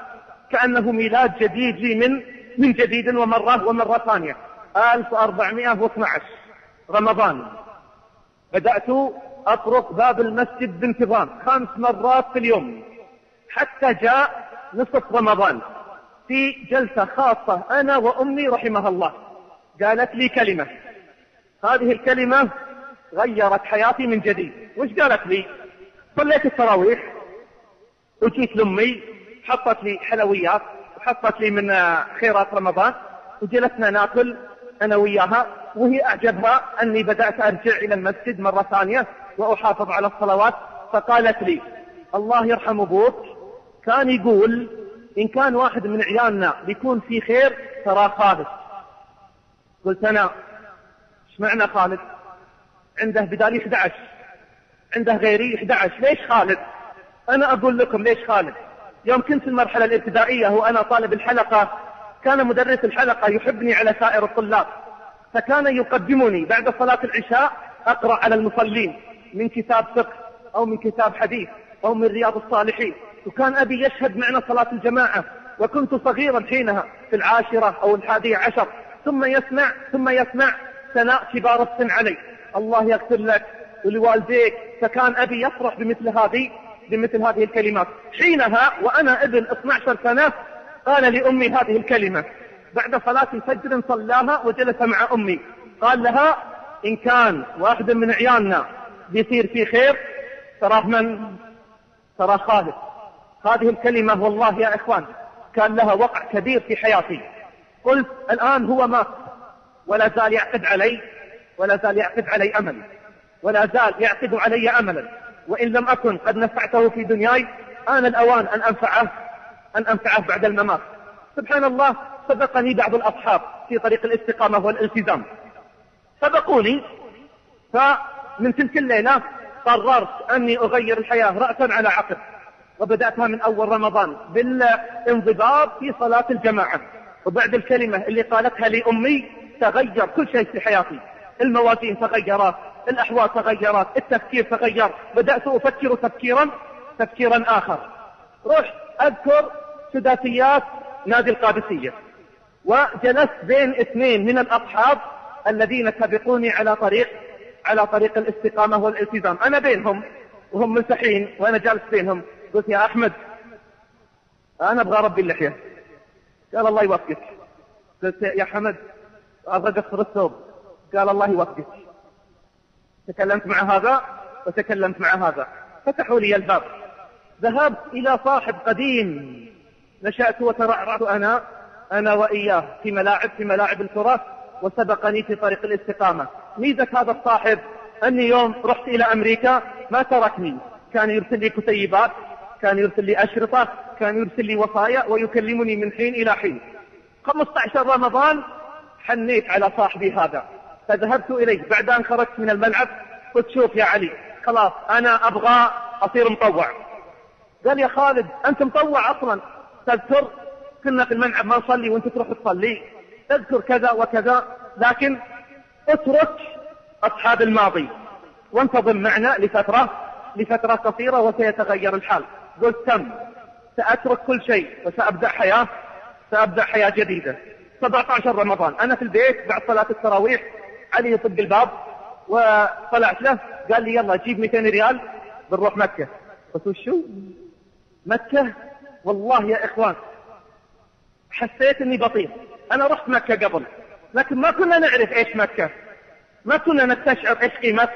S3: كأنه ميلاد جديد لي من من جديد ومرة ومرة ثانية. 1412 رمضان. بدأت أطرق باب المسجد بانتظام خمس مرات في اليوم. حتى جاء نصف رمضان. في جلسة خاصة أنا وأمي رحمها الله. قالت لي كلمة. هذه الكلمة غيرت حياتي من جديد. وش قالت لي؟ صليت التراويح وجيت لأمي حطت لي حلويات وحطت لي من خيرات رمضان وجلسنا ناكل أنا وياها وهي أعجبها أني بدأت أرجع إلى المسجد مرة ثانية وأحافظ على الصلوات. فقالت لي الله يرحم أبوك. كان يقول إن كان واحد من عيالنا بيكون في خير ترى خالد قلت أنا معنى خالد؟ عنده بدالي 11 عنده غيري 11 ليش خالد؟ أنا أقول لكم ليش خالد. يوم كنت في المرحلة الابتدائية وأنا طالب الحلقة كان مدرس الحلقة يحبني على سائر الطلاب. فكان يقدمني بعد صلاة العشاء أقرأ على المصلين من كتاب فقه أو من كتاب حديث أو من رياض الصالحين. وكان أبي يشهد معنا صلاة الجماعة وكنت صغيرا حينها في العاشرة أو الحادية عشر. ثم يسمع ثم يسمع ثناء كبار السن علي. الله يغفر لك ولوالديك. فكان أبي يفرح بمثل هذه بمثل هذه الكلمات. حينها وأنا ابن 12 سنة قال لأمي هذه الكلمة. بعد صلاة الفجر صلاها وجلس مع أمي. قال لها إن كان واحد من عيالنا بيصير في خير تراه من؟ ترى خالد. هذه الكلمة والله يا إخوان كان لها وقع كبير في حياتي. قلت الآن هو مات. ولا زال يعقد علي ولا زال يعقد علي أمل ولا زال يعقد علي أملا. وإن لم أكن قد نفعته في دنياي آن الأوان أن أنفعه أن أنفعه بعد الممات. سبحان الله سبقني بعض الأصحاب في طريق الاستقامة والالتزام. سبقوني فمن تلك الليلة قررت أني أغير الحياة رأسا على عقب. وبدأتها من أول رمضان بالانضباط في صلاة الجماعة. وبعد الكلمة اللي قالتها لي أمي تغير كل شيء في حياتي. الموازين تغيرت الأحوال تغيرت التفكير تغير. بدأت أفكر تفكيرا تفكيرا آخر. رحت أذكر سداسيات نادي القادسية. وجلست بين اثنين من الأصحاب الذين سبقوني على طريق على طريق الاستقامة والالتزام. أنا بينهم وهم ملتحين وأنا جالس بينهم. قلت يا أحمد أنا أبغى ربي اللحية. قال الله يوفقك. قلت يا حمد أبغى أقصر الثوب. قال الله يوفقك تكلمت مع هذا وتكلمت مع هذا. فتحوا لي الباب. ذهبت إلى صاحب قديم. نشأت وترعرعت أنا أنا وإياه في ملاعب في ملاعب الكرة وسبقني في طريق الاستقامة. ميزة هذا الصاحب أني يوم رحت إلى أمريكا ما تركني. كان يرسل لي كتيبات كان يرسل لي أشرطة كان يرسل لي وصايا ويكلمني من حين إلى حين. 15 رمضان حنيت على صاحبي هذا. فذهبت إليه. بعد أن خرجت من الملعب قلت شوف يا علي. خلاص أنا أبغى أصير مطوع. قال يا خالد أنت مطوع أصلا. تذكر كنا في الملعب ما نصلي وأنت تروح تصلي. تذكر كذا وكذا لكن اترك أصحاب الماضي. وانتظم معنا لفترة لفترة قصيرة وسيتغير الحال. قلت تم سأترك كل شيء وسأبدأ حياة سأبدأ حياة جديدة. 17 رمضان. أنا في البيت بعد صلاة التراويح علي يطق الباب وطلعت له قال لي يلا جيب 200 ريال بنروح مكة. قلت وشو مكة؟ والله يا إخوان حسيت إني بطيء. أنا رحت مكة قبل لكن ما كنا نعرف إيش مكة. ما كنا نستشعر إيش قيمة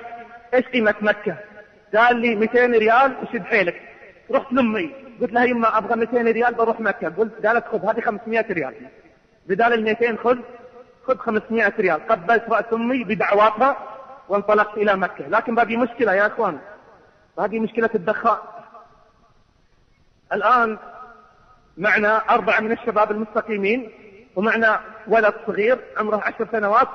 S3: إيش قيمة مكة. قال لي 200 ريال وشد حيلك. رحت لأمي قلت لها يما أبغى 200 ريال بروح مكة. قلت قالت خذ هذه 500 ريال. بدال ال 200 خذ خذ 500 ريال. قبلت رأس أمي بدعواتها وانطلقت إلى مكة. لكن باقي مشكلة يا إخوان. باقي مشكلة الدخاء الآن معنا أربعة من الشباب المستقيمين ومعنا ولد صغير عمره عشر سنوات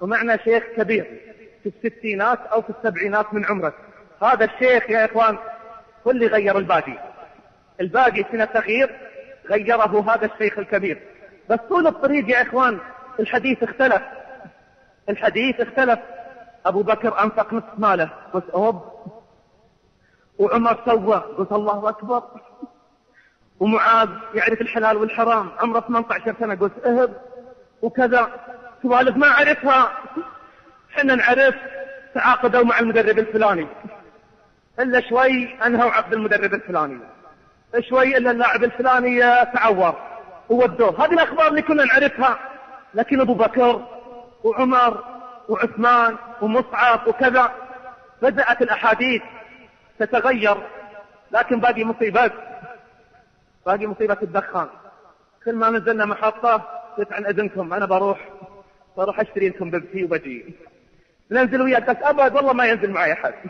S3: ومعنا شيخ كبير في الستينات أو في السبعينات من عمره. هذا الشيخ يا إخوان هو اللي غير الباقي. الباقي سنة تغيير غيره هذا الشيخ الكبير. بس طول الطريق يا إخوان الحديث اختلف. الحديث اختلف. أبو بكر أنفق نصف ماله. قلت أوب. وعمر سوى. قلت الله أكبر. ومعاذ يعرف الحلال والحرام. عمره 18 سنة. قلت اهب. وكذا. سوالف ما عرفها. حنا نعرف تعاقدوا مع المدرب الفلاني. إلا شوي أنهوا عقد المدرب الفلاني. شوي إلا اللاعب الفلاني تعور. وودوه هذه الأخبار اللي كنا نعرفها. لكن أبو بكر وعمر وعثمان ومصعب وكذا بدأت الأحاديث تتغير. لكن باقي مصيبات. باقي مصيبة الدخان. كل ما نزلنا محطة قلت عن أذنكم. أنا بروح بروح أشتري لكم بيبسي وبجي. ننزل وياك. بس أبد والله ما ينزل معي أحد.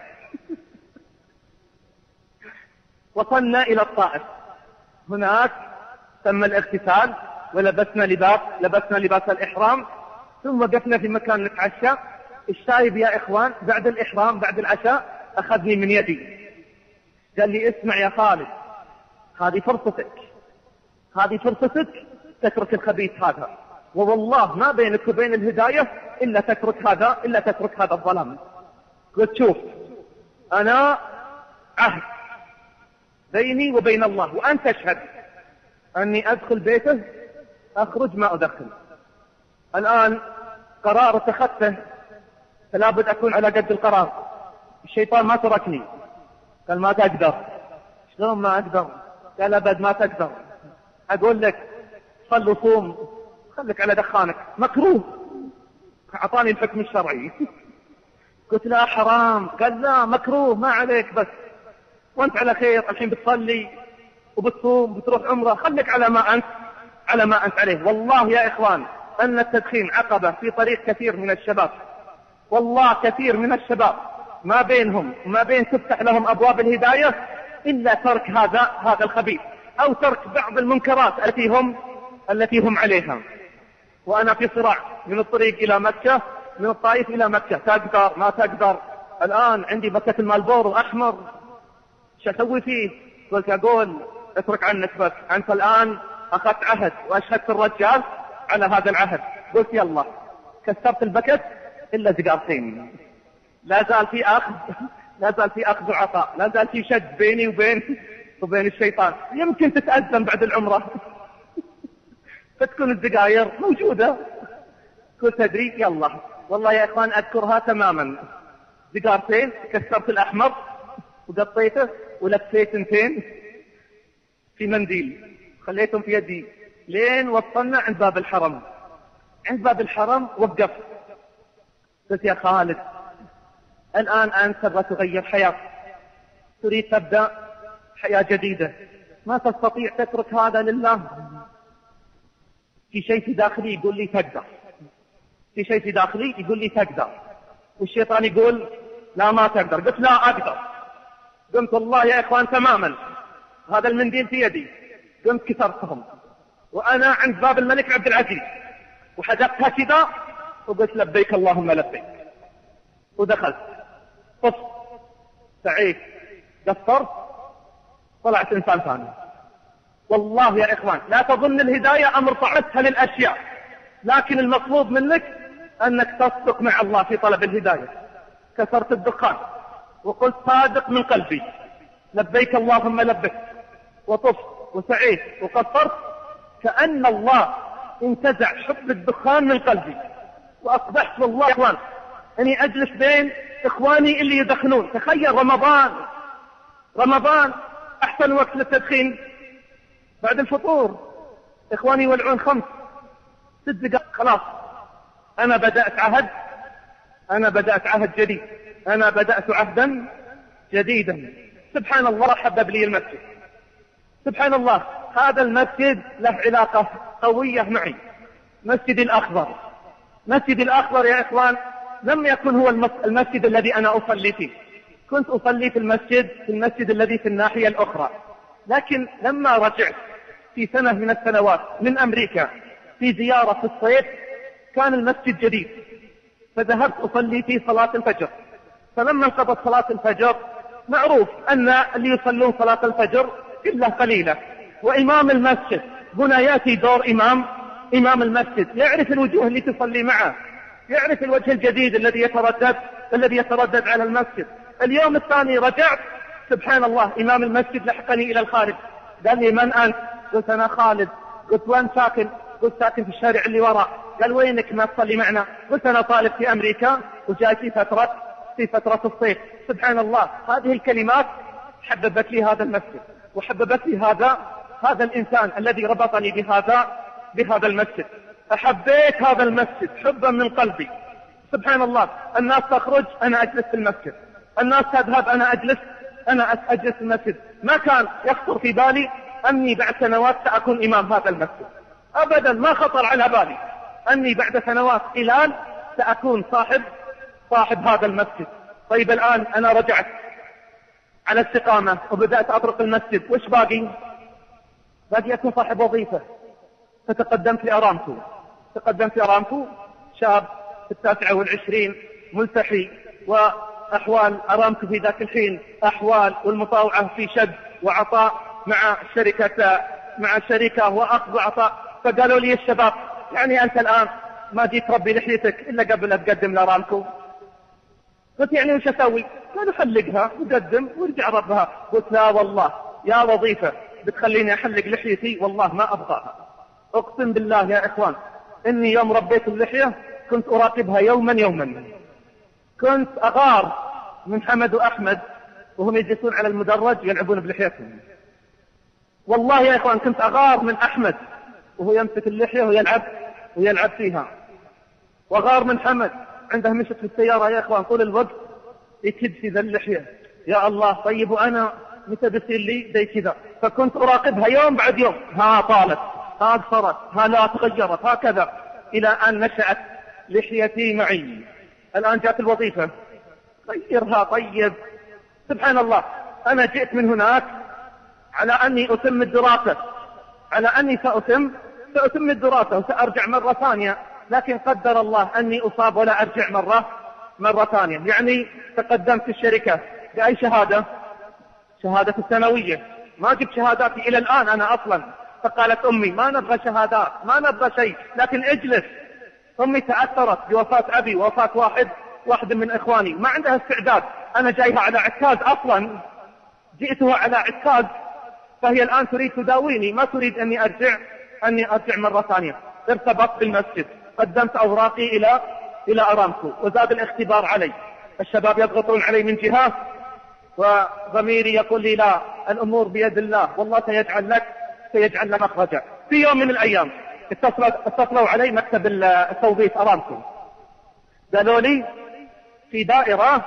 S3: وصلنا إلى الطائف. هناك تم الاغتسال ولبسنا لباس لبسنا لباس الإحرام ثم وقفنا في مكان نتعشى. الشايب يا إخوان بعد الإحرام بعد العشاء أخذني من يدي. قال لي اسمع يا خالد هذه فرصتك. هذه فرصتك تترك الخبيث هذا. ووالله ما بينك وبين الهداية إلا تترك هذا إلا تترك هذا الظلام. قلت شوف أنا عهد بيني وبين الله وأنت تشهد أني أدخل بيته أخرج ما أدخل. الآن قرار اتخذته فلا بد أكون على قد القرار. الشيطان ما تركني. قال ما تقدر. شلون ما أقدر؟ قال أبد ما تقدر. أقول لك صل وصوم خليك على دخانك. مكروه. أعطاني الحكم الشرعي. قلت لا حرام. قال لا مكروه. ما عليك بس. وأنت على خير. الحين بتصلي. وبتصوم بتروح عمرة خليك على ما أنت على ما أنت عليه. والله يا إخوان أن التدخين عقبة في طريق كثير من الشباب. والله كثير من الشباب ما بينهم وما بين تفتح لهم أبواب الهداية إلا ترك هذا هذا الخبيث أو ترك بعض المنكرات التي هم التي هم عليها. وأنا في صراع من الطريق إلى مكة من الطائف إلى مكة. تقدر ما تقدر. الآن عندي بكة المالبور أحمر شو أسوي فيه؟ قلت أقول اترك عنك بس. أنت الآن أخذت عهد وأشهدت الرجال على هذا العهد. قلت يلا كسرت البكت إلا زقارتين لا زال في أخذ لا زال في أخذ وعطاء. لا زال في شد بيني وبين وبين الشيطان. يمكن تتأذن بعد العمرة. فتكون الزقاير موجودة. كل تدري يلا. والله يا إخوان أذكرها تماما. زقارتين كسرت الأحمر وقطيته ولفيت انتين. في منديل. خليتهم في يدي. لين وصلنا عند باب الحرم. عند باب الحرم وقفت قلت يا خالد الآن أنت تبغى تغير حياتك تريد تبدأ حياة جديدة. ما تستطيع تترك هذا لله. في شيء في داخلي يقول لي تقدر. في شيء في داخلي يقول لي تقدر. والشيطان يقول لا ما تقدر. قلت لا أقدر. قلت الله يا إخوان تماما. هذا المنديل في يدي. قمت كسرتهم. وأنا عند باب الملك عبد العزيز. وحدقتها كذا وقلت لبيك اللهم لبيك. ودخلت. قص. سعيد. قصرت طلعت إنسان ثاني. والله يا إخوان لا تظن الهداية أمر طعتها للأشياء. لكن المطلوب منك أنك تصدق مع الله في طلب الهداية. كسرت الدخان. وقلت صادق من قلبي. لبيك اللهم لبيك. وطفت وسعيت وقصرت كأن الله انتزع حب الدخان من قلبي. وأصبحت والله يا إخوان أني أجلس بين إخواني اللي يدخنون. تخيل رمضان رمضان أحسن وقت للتدخين. بعد الفطور إخواني يولعون خمس ست دقائق خلاص. أنا بدأت عهد أنا بدأت عهد جديد. أنا بدأت عهدا جديدا. سبحان الله حبب لي المسجد. سبحان الله هذا المسجد له علاقة قوية معي. مسجد الأخضر. مسجد الأخضر يا إخوان لم يكن هو المسجد الذي أنا أصلي فيه. كنت أصلي في المسجد في المسجد الذي في الناحية الأخرى. لكن لما رجعت في سنة من السنوات من أمريكا في زيارة في الصيف كان المسجد جديد. فذهبت أصلي في صلاة الفجر. فلما انقضت صلاة الفجر معروف أن اللي يصلون صلاة الفجر إلا قليلة وإمام المسجد هنا يأتي دور إمام إمام المسجد يعرف الوجوه اللي تصلي معه يعرف الوجه الجديد الذي يتردد الذي يتردد على المسجد. اليوم الثاني رجعت سبحان الله إمام المسجد لحقني إلى الخارج. قال لي من أنت؟ قلت أنا خالد. قلت وين ساكن؟ قلت ساكن في الشارع اللي وراء. قال وينك ما تصلي معنا؟ قلت أنا طالب في أمريكا وجاي في فترة في فترة الصيف. سبحان الله هذه الكلمات حببت لي هذا المسجد. وحببت لي هذا هذا الإنسان الذي ربطني بهذا بهذا المسجد. أحبيت هذا المسجد حبا من قلبي. سبحان الله الناس تخرج أنا أجلس في المسجد. الناس تذهب أنا أجلس أنا أجلس في المسجد. ما كان يخطر في بالي أني بعد سنوات سأكون إمام هذا المسجد. أبدا ما خطر على بالي أني بعد سنوات خلال سأكون صاحب صاحب هذا المسجد. طيب الآن أنا رجعت على استقامة وبدأت أطرق المسجد. وش باقي؟ باقي أكون صاحب وظيفة فتقدمت لأرامكو تقدمت لأرامكو شاب في التاسعة والعشرين ملتحي. وأحوال أرامكو في ذاك الحين أحوال والمطاوعة في شد وعطاء مع الشركة مع الشركة وأخذ وعطاء. فقالوا لي الشباب يعني أنت الآن ما جيت تربي لحيتك إلا قبل لا تقدم لأرامكو. قلت يعني وش أسوي؟ قالوا حلقها وقدم وارجع ربها. قلت لا والله يا وظيفة بتخليني أحلق لحيتي؟ والله ما أبغاها. أقسم بالله يا إخوان إني يوم ربيت اللحية كنت أراقبها يوما يوما. كنت أغار من حمد وأحمد وهم يجلسون على المدرج يلعبون بلحيتهم. والله يا إخوان كنت أغار من أحمد وهو يمسك اللحية ويلعب ويلعب فيها. وغار من حمد عنده مشت في السيارة يا إخوان طول الوقت. يكد في ذا اللحية. يا الله طيب وأنا متى بصير لي زي كذا؟ فكنت أراقبها يوم بعد يوم. ها طالت ها أقصرت ها لا تغيرت هكذا إلى أن نشأت لحيتي معي. الآن جاءت الوظيفة. غيرها طيب. سبحان الله أنا جئت من هناك على أني أتم الدراسة. على أني سأتم سأتم الدراسة وسأرجع مرة ثانية. لكن قدر الله أني أصاب ولا أرجع مرة. مرة ثانية. يعني تقدمت في الشركة بأي شهادة؟ شهادة الثانوية. ما جبت شهاداتي إلى الآن أنا أصلا. فقالت أمي ما نبغى شهادات ما نبغى شيء لكن اجلس. أمي تأثرت بوفاة أبي ووفاة واحد واحد من إخواني. ما عندها استعداد. أنا جايها على عكاز أصلا. جئتها على عكاز. فهي الآن تريد تداويني. ما تريد أني أرجع؟ أني أرجع مرة ثانية. ارتبطت بالمسجد. قدمت أوراقي إلى إلى أرامكو وزاد الاختبار علي. الشباب يضغطون علي من جهة وضميري يقول لي لا الأمور بيد الله والله سيجعل لك سيجعل لك مخرجا في يوم من الأيام اتصلوا علي مكتب التوظيف أرامكو. قالوا لي في دائرة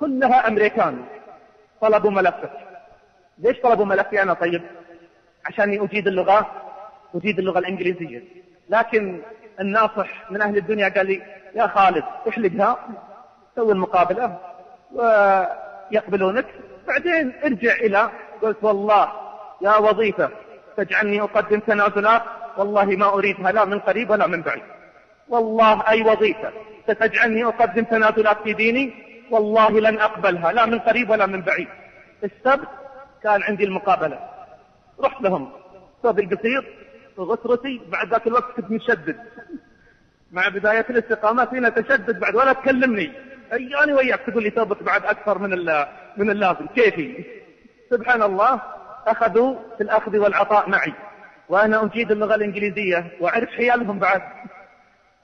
S3: كلها أمريكان طلبوا ملفك ليش طلبوا ملفي أنا طيب؟ عشان أجيد اللغة أجيد اللغة الإنجليزية. لكن الناصح من أهل الدنيا قال لي يا خالد احلقها سوي المقابلة ويقبلونك. بعدين ارجع إلى قلت والله يا وظيفة تجعلني أقدم تنازلات والله ما أريدها لا من قريب ولا من بعيد. والله أي وظيفة ستجعلني أقدم تنازلات في ديني؟ والله لن أقبلها لا من قريب ولا من بعيد. السبت كان عندي المقابلة. رحت لهم ثوبي القصير وغسرتي بعد ذاك الوقت كنت مشدد. مع بداية الاستقامة فينا تشدد بعد ولا تكلمني. أياني وياك تقول لي ثوبك بعد أكثر من من اللازم. كيفي؟ سبحان الله أخذوا في الأخذ والعطاء معي. وأنا أجيد اللغة الإنجليزية وأعرف حيالهم بعد.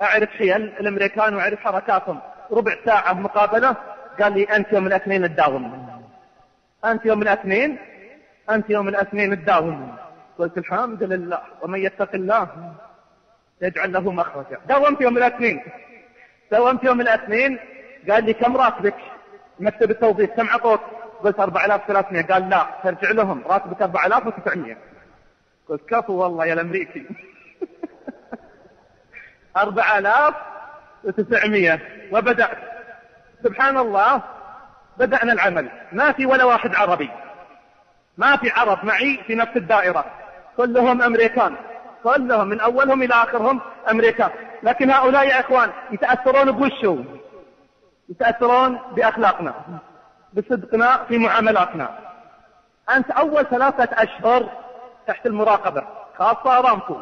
S3: أعرف حيال الأمريكان وأعرف حركاتهم. ربع ساعة مقابلة قال لي أنت يوم الاثنين تداوم. أنت يوم الاثنين أنت يوم الاثنين تداوم. قلت الحمد لله ومن يتق الله. يجعل له مخرجا داومت يوم الاثنين. داومت يوم الاثنين قال لي كم راتبك؟ مكتب التوظيف كم عطوك قلت 4300 قال لا ترجع لهم. راتبك 4900 قلت كفو والله يا الأمريكي. 4900 وبدأت. سبحان الله بدأنا العمل. ما في ولا واحد عربي. ما في عرب معي في نفس الدائرة. كلهم أمريكان. كلهم من أولهم إلى آخرهم أمريكان لكن هؤلاء يا إخوان يتأثرون بوشو؟ يتأثرون بأخلاقنا بصدقنا في معاملاتنا. أنت أول ثلاثة أشهر تحت المراقبة خاصة أرامكو.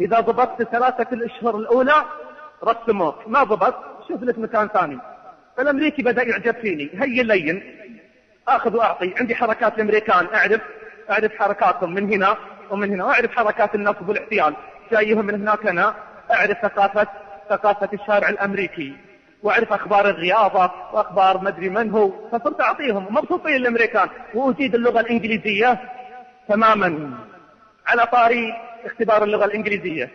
S3: إذا ضبطت ثلاثة الأشهر الأولى رسموك ما ضبط شوف لك مكان ثاني. فالأمريكي بدأ يعجب فيني. هي لين أخذ وأعطي. عندي حركات الأمريكان. أعرف أعرف حركاتهم من هنا. ومن هنا وأعرف حركات النصب والاحتيال. جايهم من هناك أنا أعرف ثقافة ثقافة الشارع الأمريكي وأعرف أخبار الرياضة وأخبار مدري من هو فصرت أعطيهم. مبسوطين الأمريكان. وأجيد اللغة الإنجليزية تماما. على طاري اختبار اللغة الإنجليزية.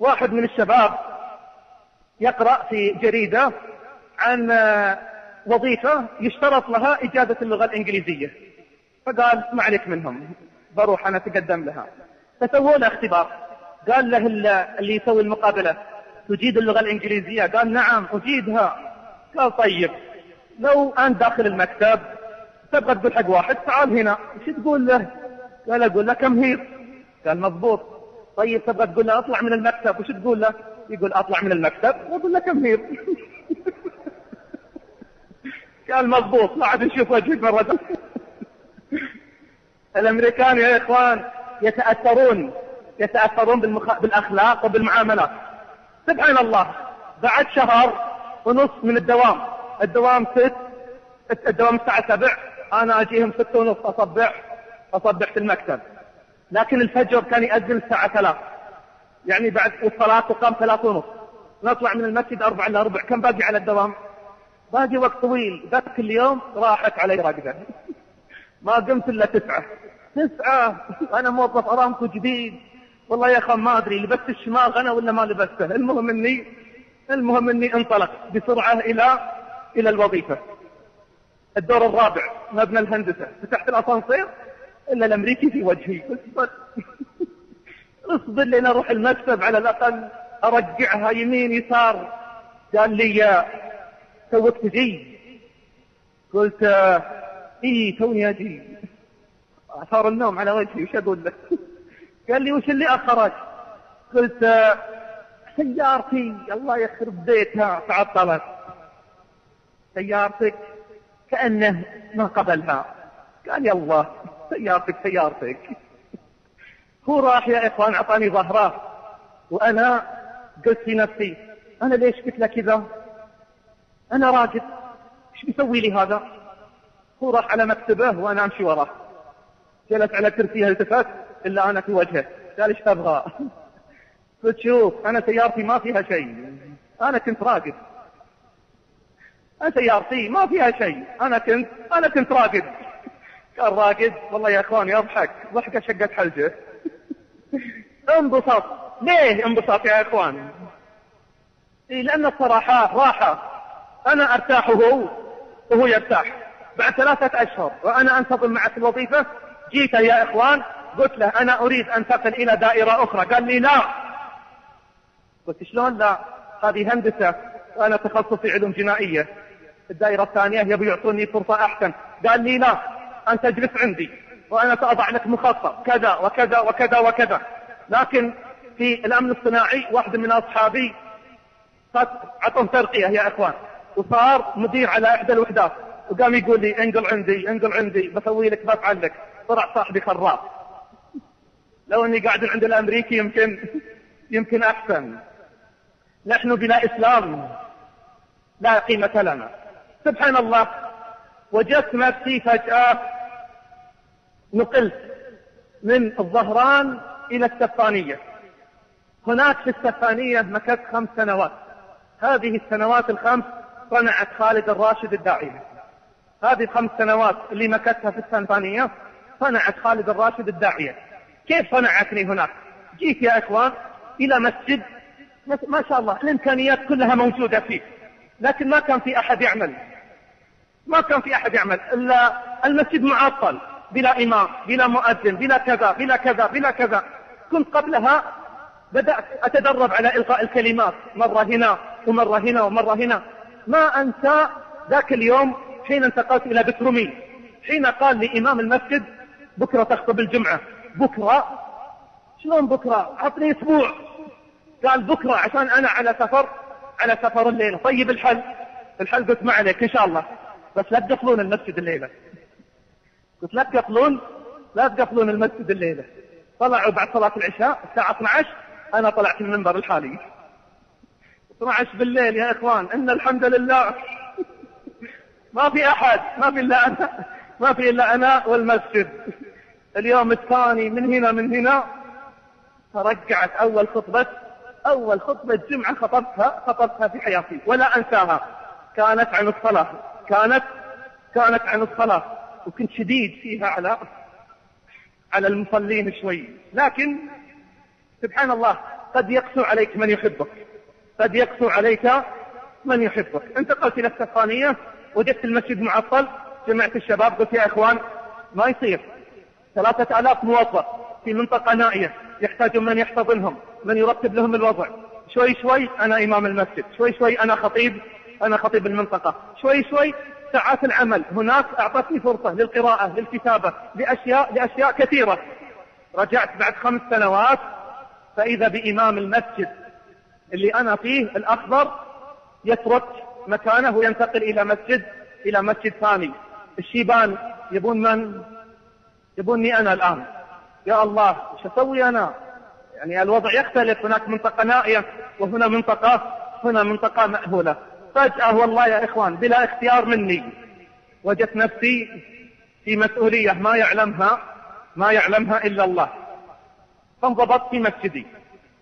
S3: واحد من الشباب يقرأ في جريدة عن وظيفة يشترط لها إجازة اللغة الإنجليزية. فقال ما عليك منهم؟ بروح أنا أتقدم لها. فسووا له اختبار. قال له اللي يسوي المقابلة تجيد اللغة الإنجليزية؟ قال نعم أجيدها. قال طيب لو أنت داخل المكتب تبغى تقول حق واحد تعال هنا. وش تقول له؟ قال أقول له كم هي؟ قال مضبوط. طيب تبغى تقول له أطلع من المكتب. وش تقول له؟ يقول أطلع من المكتب. وأقول له كم هي؟ قال مضبوط لا عاد نشوف وجهك مرة الأمريكان يا إخوان يتأثرون يتأثرون بالمخ... بالأخلاق وبالمعاملات سبحان الله بعد شهر ونص من الدوام الدوام ست الدوام الساعة سبع أنا أجيهم ست ونص أصبح أصبح في المكتب. لكن الفجر كان يأذن الساعة ثلاث. يعني بعد الصلاة تقام ثلاث ونص. نطلع من المسجد أربع إلا ربع كم باقي على الدوام؟ باقي وقت طويل. ذاك اليوم راحت علي رقدة ما قمت إلا تسعة. تسعة. أنا موظف أرامكو جديد. والله يا أخوان ما أدري لبست الشماغ أنا ولا ما لبسته؟ المهم اني المهم إني انطلق بسرعة إلى إلى الوظيفة. الدور الرابع مبنى الهندسة. فتحت الأسانسير؟ إلا الأمريكي في وجهي. اصبر. اصبر لين أروح المكتب على الأقل أرجعها يمين يسار. قال لي توك تجي قلت إي توني أجي. أثار النوم على وجهي وش أقول لك قال لي وش اللي أخرك قلت سيارتي الله يخرب بيتها تعطلت. سيارتك كأنه ما قبلها. قال يا الله سيارتك سيارتك. هو راح يا إخوان أعطاني ظهره. وأنا قلت في نفسي أنا ليش قلت له كذا؟ أنا راجل إيش بيسوي لي هذا؟ هو راح على مكتبه وأنا أمشي وراه. جلس على كرسيه التفت إلا أنا في وجهه. قال إيش تبغى قلت شوف أنا سيارتي ما فيها شيء. أنا كنت راقد. أنا سيارتي ما فيها شيء. أنا كنت أنا كنت راقد. قال راقد؟ والله يا أخوان يضحك ضحكة شقت حلجة. انبسط. ليه انبسط يا إخوان إيه لأن الصراحة راحة. أنا أرتاح وهو وهو يرتاح. بعد ثلاثة أشهر وأنا أنتظم معك الوظيفة جيت يا إخوان قلت له أنا أريد أن تقل إلى دائرة أخرى. قال لي لا. قلت شلون؟ لا. هذه هندسة وأنا تخصصي علوم جنائية. الدائرة الثانية يبي يعطوني فرصة أحسن. قال لي لا. أنت اجلس عندي. وأنا سأضع لك مخطط. كذا وكذا وكذا وكذا. لكن في الأمن الصناعي واحد من أصحابي عطهم ترقية يا إخوان. وصار مدير على إحدى الوحدات. وقام يقول لي انقل عندي انقل عندي. بسوي لك بفعل لك طلع صاحبي خراف. لو أني قاعد عند الأمريكي يمكن يمكن أحسن. نحن بلا إسلام لا قيمة لنا. سبحان الله وجدت نفسي فجأة نقلت من الظهران إلى السفانية. هناك في السفانية مكثت خمس سنوات. هذه السنوات الخمس صنعت خالد الراشد الداعية هذه الخمس سنوات اللي مكثتها في السفانية صنعت خالد الراشد الداعية. كيف صنعتني هناك؟ جيت يا إخوان إلى مسجد. ما شاء الله الإمكانيات كلها موجودة فيه لكن ما كان في أحد يعمل. ما كان في أحد يعمل. إلا المسجد معطل بلا إمام بلا مؤذن بلا كذا بلا كذا بلا كذا. كنت قبلها بدأت أتدرب على إلقاء الكلمات. مرة هنا ومرة هنا ومرة هنا. ما أنسى ذاك اليوم حين انتقلت إلى بترومي حين قال لي إمام المسجد بكرة تخطب الجمعة. بكرة؟ شلون بكرة؟ عطني أسبوع. قال بكرة عشان أنا على سفر على سفر الليلة. طيب الحل؟ الحل قلت ما عليك إن شاء الله. بس لا تقفلون المسجد الليلة. قلت لا تقفلون لا تقفلون المسجد الليلة. طلعوا بعد صلاة العشاء الساعة 12 أنا طلعت المنبر الحالي. 12 بالليل يا إخوان إن الحمد لله. ما في أحد ما في إلا أنا. ما في إلا أنا والمسجد. اليوم الثاني من هنا من هنا فرجعت أول خطبة أول خطبة جمعة خطبتها خطبتها في حياتي ولا أنساها. كانت عن الصلاة كانت كانت عن الصلاة وكنت شديد فيها على على المصلين شوي. لكن سبحان الله قد يقسو عليك من يحبك. قد يقسو عليك من يحبك. انتقلت إلى السفانية وجدت المسجد معطل جمعت الشباب قلت يا إخوان ما يصير. ثلاثة آلاف موظف في منطقة نائية يحتاجون من يحتضنهم من يرتب لهم الوضع. شوي شوي أنا إمام المسجد شوي شوي أنا خطيب أنا خطيب المنطقة. شوي شوي ساعات العمل. هناك أعطتني فرصة للقراءة للكتابة لأشياء لأشياء كثيرة. رجعت بعد خمس سنوات فإذا بإمام المسجد اللي أنا فيه الأخضر يترك مكانه وينتقل إلى مسجد إلى مسجد ثاني. الشيبان يبون من؟ يبوني أنا الآن. يا الله إيش أسوي أنا؟ يعني الوضع يختلف. هناك منطقة نائية وهنا منطقة هنا منطقة مأهولة. فجأة والله يا إخوان بلا اختيار مني وجدت نفسي في مسؤولية ما يعلمها ما يعلمها إلا الله. فانضبطت في مسجدي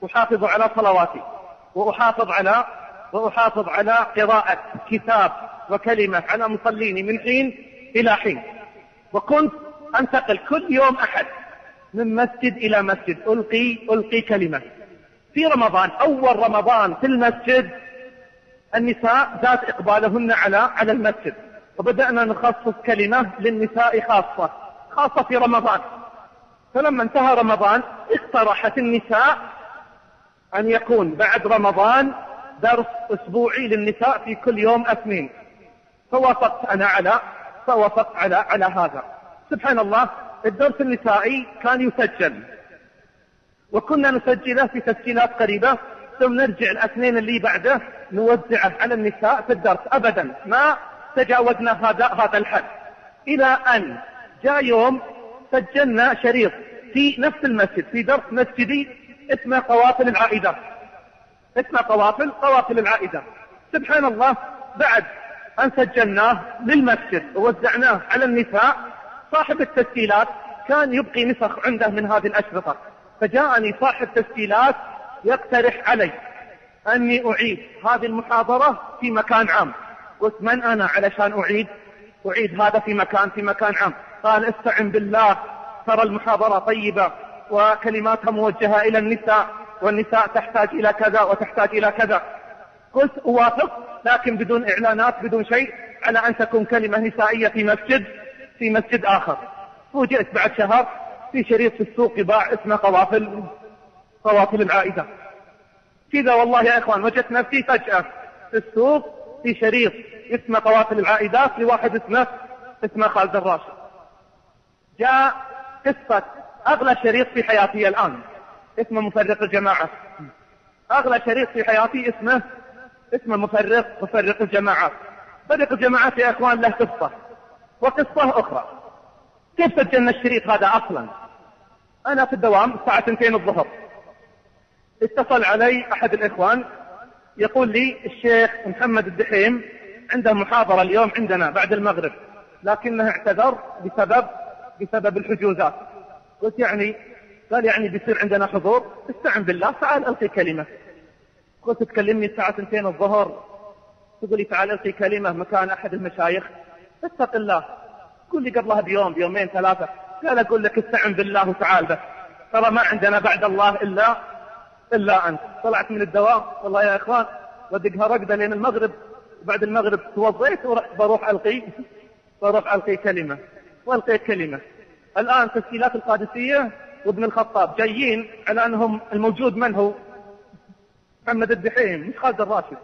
S3: أحافظ على صلواتي وأحافظ على وأحافظ على قراءة كتاب وكلمة على مصليني. من حين إلى حين. وكنت أنتقل كل يوم أحد من مسجد إلى مسجد. ألقي ألقي كلمة. في رمضان أول رمضان في المسجد النساء ذات إقبالهن على على المسجد. وبدأنا نخصص كلمة للنساء خاصة خاصة في رمضان. فلما انتهى رمضان اقترحت النساء أن يكون بعد رمضان درس أسبوعي للنساء في كل يوم اثنين. فوافقت أنا على فوافقت على على هذا. سبحان الله الدرس النسائي كان يسجل. وكنا نسجله في تسجيلات قريبة ثم نرجع الاثنين اللي بعده نوزعه على النساء في الدرس. أبدا ما تجاوزنا هذا هذا الحد. إلى أن جاء يوم سجلنا شريط في نفس المسجد في درس مسجدي اسمه قوافل العائدات اسمه قوافل قوافل العائدات سبحان الله بعد أن سجلناه للمسجد ووزعناه على النساء. صاحب التسجيلات كان يبقي نسخ عنده من هذه الأشرطة. فجاءني صاحب تسجيلات يقترح علي أني أعيد هذه المحاضرة في مكان عام. قلت من أنا علشان أعيد؟ أعيد هذا في مكان في مكان عام. قال استعن بالله ترى المحاضرة طيبة وكلماتها موجهة إلى النساء والنساء تحتاج إلى كذا وتحتاج إلى كذا. قلت أوافق. لكن بدون إعلانات بدون شيء على أن تكون كلمة نسائية في مسجد في مسجد آخر. فوجئت بعد شهر في شريط في السوق يباع اسمه قوافل قوافل العائدة. كذا والله يا إخوان وجدت نفسي فجأة في السوق في شريط اسمه قوافل العائدات لواحد اسمه اسمه خالد الراشد. جاء قصة أغلى شريط في حياتي الآن اسمه مفرق الجماعة. أغلى شريط في حياتي اسمه اسمه مفرق مفرق الجماعات. فرق الجماعات يا إخوان له قصة وقصة أخرى. كيف سجلنا الشريط هذا أصلا؟ أنا في الدوام الساعة 2 الظهر. اتصل علي أحد الإخوان يقول لي الشيخ محمد الدحيم عنده محاضرة اليوم عندنا بعد المغرب لكنه اعتذر بسبب بسبب الحجوزات. قلت يعني قال يعني بيصير عندنا حضور. استعن بالله تعال ألقي كلمة. قلت تكلمني الساعة 2 الظهر. تقول لي تعال ألقي كلمة مكان أحد المشايخ. اتق الله. قول لي قبلها بيوم بيومين ثلاثة. قال أقول لك استعن بالله وتعال بس ترى ما عندنا بعد الله إلا إلا أنت. طلعت من الدوام. والله يا إخوان ودقها رقدة لين المغرب. وبعد المغرب توضيت ورحت بروح ألقي بروح ألقي كلمة. وألقيت كلمة. الآن تسجيلات القادسية وابن الخطاب جايين على أنهم الموجود من هو؟ محمد الدحيم مش خالد الراشد.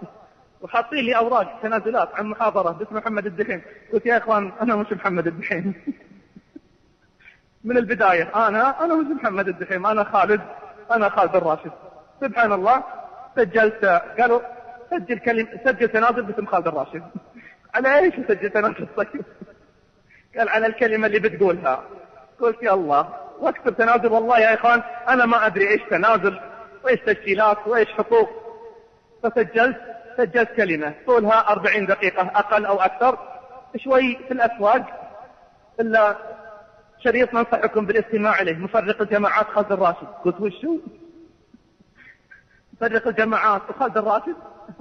S3: وحاطين لي أوراق تنازلات عن محاضرة باسم محمد الدحيم. قلت يا إخوان أنا مش محمد الدحيم. من البداية أنا أنا مش محمد الدحيم أنا خالد أنا خالد الراشد. سبحان الله سجلت قالوا سجل كلمة سجل تنازل باسم خالد الراشد. على إيش سجل تنازل طيب. قال على الكلمة اللي بتقولها. قلت يا الله واكتب تنازل والله يا إخوان أنا ما أدري إيش تنازل وإيش تسجيلات وإيش حقوق؟ فسجلت سجلت كلمة طولها أربعين دقيقة أقل أو أكثر شوي في الأسواق إلا شريط ننصحكم بالاستماع إليه مفرق الجماعات خالد الراشد. قلت وشو؟ مفرق الجماعات وخالد الراشد؟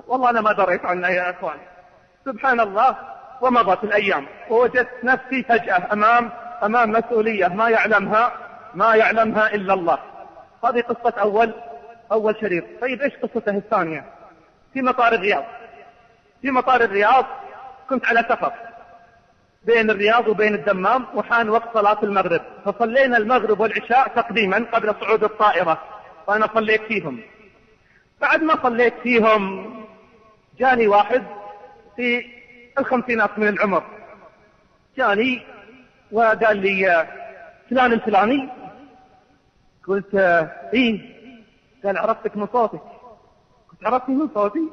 S3: والله أنا ما دريت عنه يا أخوان. سبحان الله ومضت الأيام. ووجدت نفسي فجأة أمام أمام مسؤولية ما يعلمها ما يعلمها إلا الله. هذه قصة أول. أول شريط. طيب إيش قصته الثانية؟ في مطار الرياض. في مطار الرياض كنت على سفر بين الرياض وبين الدمام وحان وقت صلاة المغرب. فصلينا المغرب والعشاء تقديما قبل صعود الطائرة وأنا صليت فيهم. بعد ما صليت فيهم جاني واحد في الخمسينات من العمر. جاني وقال لي فلان الفلاني؟ قلت إيه. قال عرفتك من صوتك. قلت عرفتني من صوتي؟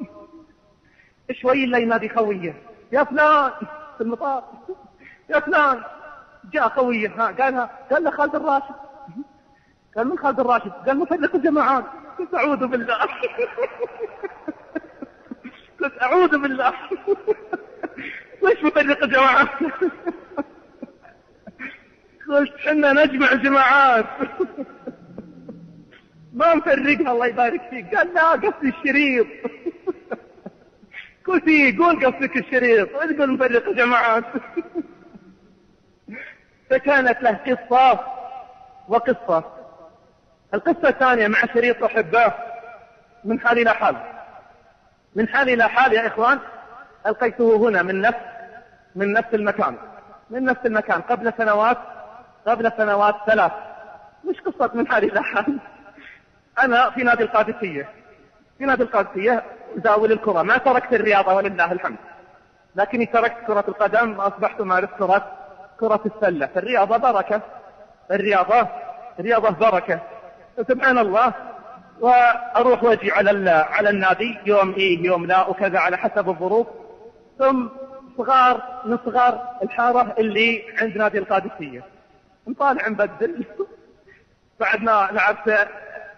S3: شوي الا ينادي خويه يا فلان في المطار. يا فلان. جاء خويه ها قالها قال له خالد الراشد. قال من خالد الراشد؟ قال مفرق الجماعات. قلت أعوذ بالله. قلت أعوذ بالله. ليش مفرق الجماعات؟ قلت حنا نجمع جماعات. ما نفرقها الله يبارك فيك. قال لا قصدي الشريط. قلت إيه قول قصدك الشريط. تقول نفرق جماعات فكانت له قصة وقصة. القصة الثانية مع شريط أحبه. من حال إلى حال من حال إلى حال يا إخوان ألقيته هنا من نفس من نفس المكان. من نفس المكان. قبل سنوات قبل سنوات ثلاث. مش قصة من حال إلى حال أنا في نادي القادسية. في نادي القادسية زاول الكرة. ما تركت الرياضة ولله الحمد. لكني تركت كرة القدم وأصبحت أمارس كرة كرة السلة. الرياضة بركة. الرياضة رياضة بركة. سبحان الله. وأروح وأجي على على النادي يوم إيه يوم لا وكذا على حسب الظروف. ثم صغار من صغار الحارة اللي عند نادي القادسية. نطالع نبدل بعد ما لعبت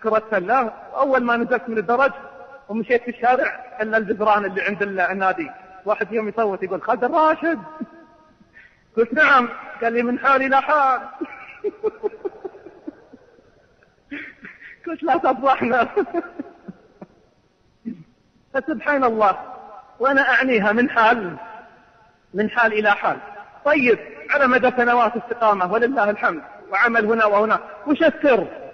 S3: كرة سلة أول ما نزلت من الدرج ومشيت في الشارع إلا الجدران اللي عند النادي. واحد فيهم يصوت يقول خالد الراشد. قلت نعم. قال لي من حالي حال. قلت لا تفضحنا. فسبحان الله وأنا أعنيها من حال من حال إلى حال. طيب على مدى سنوات استقامة ولله الحمد وعمل هنا وهنا. وش السر؟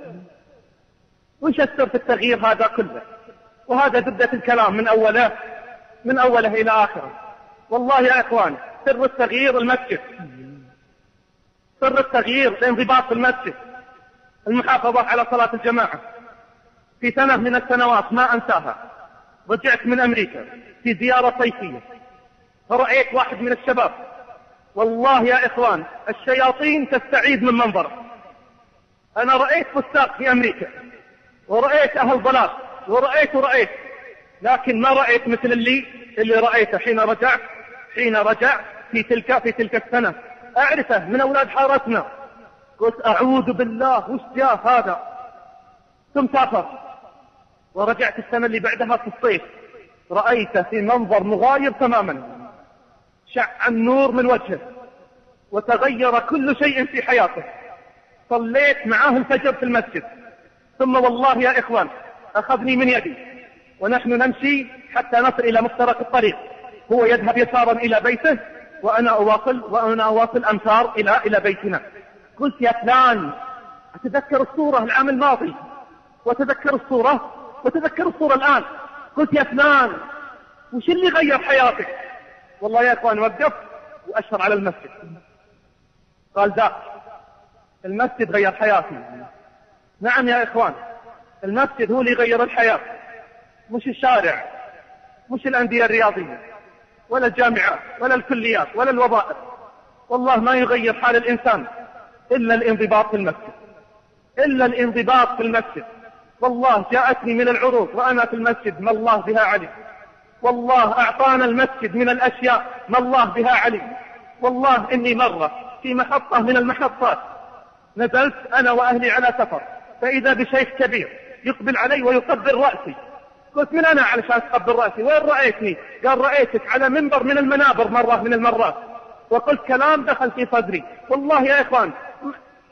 S3: وش السر في التغيير هذا كله؟ وهذا زبدة الكلام من أوله من أوله إلى آخره. والله يا إخوان سر التغيير المسجد. سر التغيير الانضباط في المسجد. المحافظة على صلاة الجماعة. في سنة من السنوات ما أنساها. رجعت من أمريكا في زيارة صيفية. فرأيت واحد من الشباب. والله يا إخوان الشياطين تستعيد من منظره. أنا رأيت فساق في أمريكا. ورأيت أهل ضلال ورأيت ورأيت لكن ما رأيت مثل اللي اللي رأيته حين رجعت حين رجع في تلك في تلك السنة. أعرفه من أولاد حارتنا. قلت أعوذ بالله وش جاء هذا؟ ثم سافر. ورجعت السنة اللي بعدها في الصيف. رأيته في منظر مغاير تماما. شع النور من وجهه. وتغير كل شيء في حياته. صليت معاه الفجر في المسجد. ثم والله يا إخوان أخذني من يدي ونحن نمشي حتى نصل إلى مفترق الطريق. هو يذهب يسارا إلى بيته وأنا أواصل وأنا أواصل أمتار إلى إلى بيتنا. قلت يا فلان أتذكر الصورة العام الماضي؟ وتذكر الصورة؟ وتذكر الصورة الآن. قلت يا فلان وش اللي غير حياتك؟ والله يا إخوان وقف وأشهر على المسجد. قال ذاك المسجد غير حياتي. نعم يا إخوان المسجد هو اللي يغير الحياة. مش الشارع مش الأندية الرياضية ولا الجامعات ولا الكليات ولا الوظائف. والله ما يغير حال الإنسان إلا الانضباط في المسجد. إلا الانضباط في المسجد. والله جاءتني من العروض وأنا في المسجد ما الله بها علي والله أعطانا المسجد من الأشياء ما الله بها علي والله إني مرة في محطة من المحطات نزلت أنا وأهلي على سفر. فإذا بشيخ كبير يقبل علي ويقبل رأسي. قلت من أنا علشان تقبل رأسي؟ وين رأيتني؟ قال رأيتك على منبر من المنابر مرة من المرات. وقلت كلام دخل في صدري. والله يا إخوان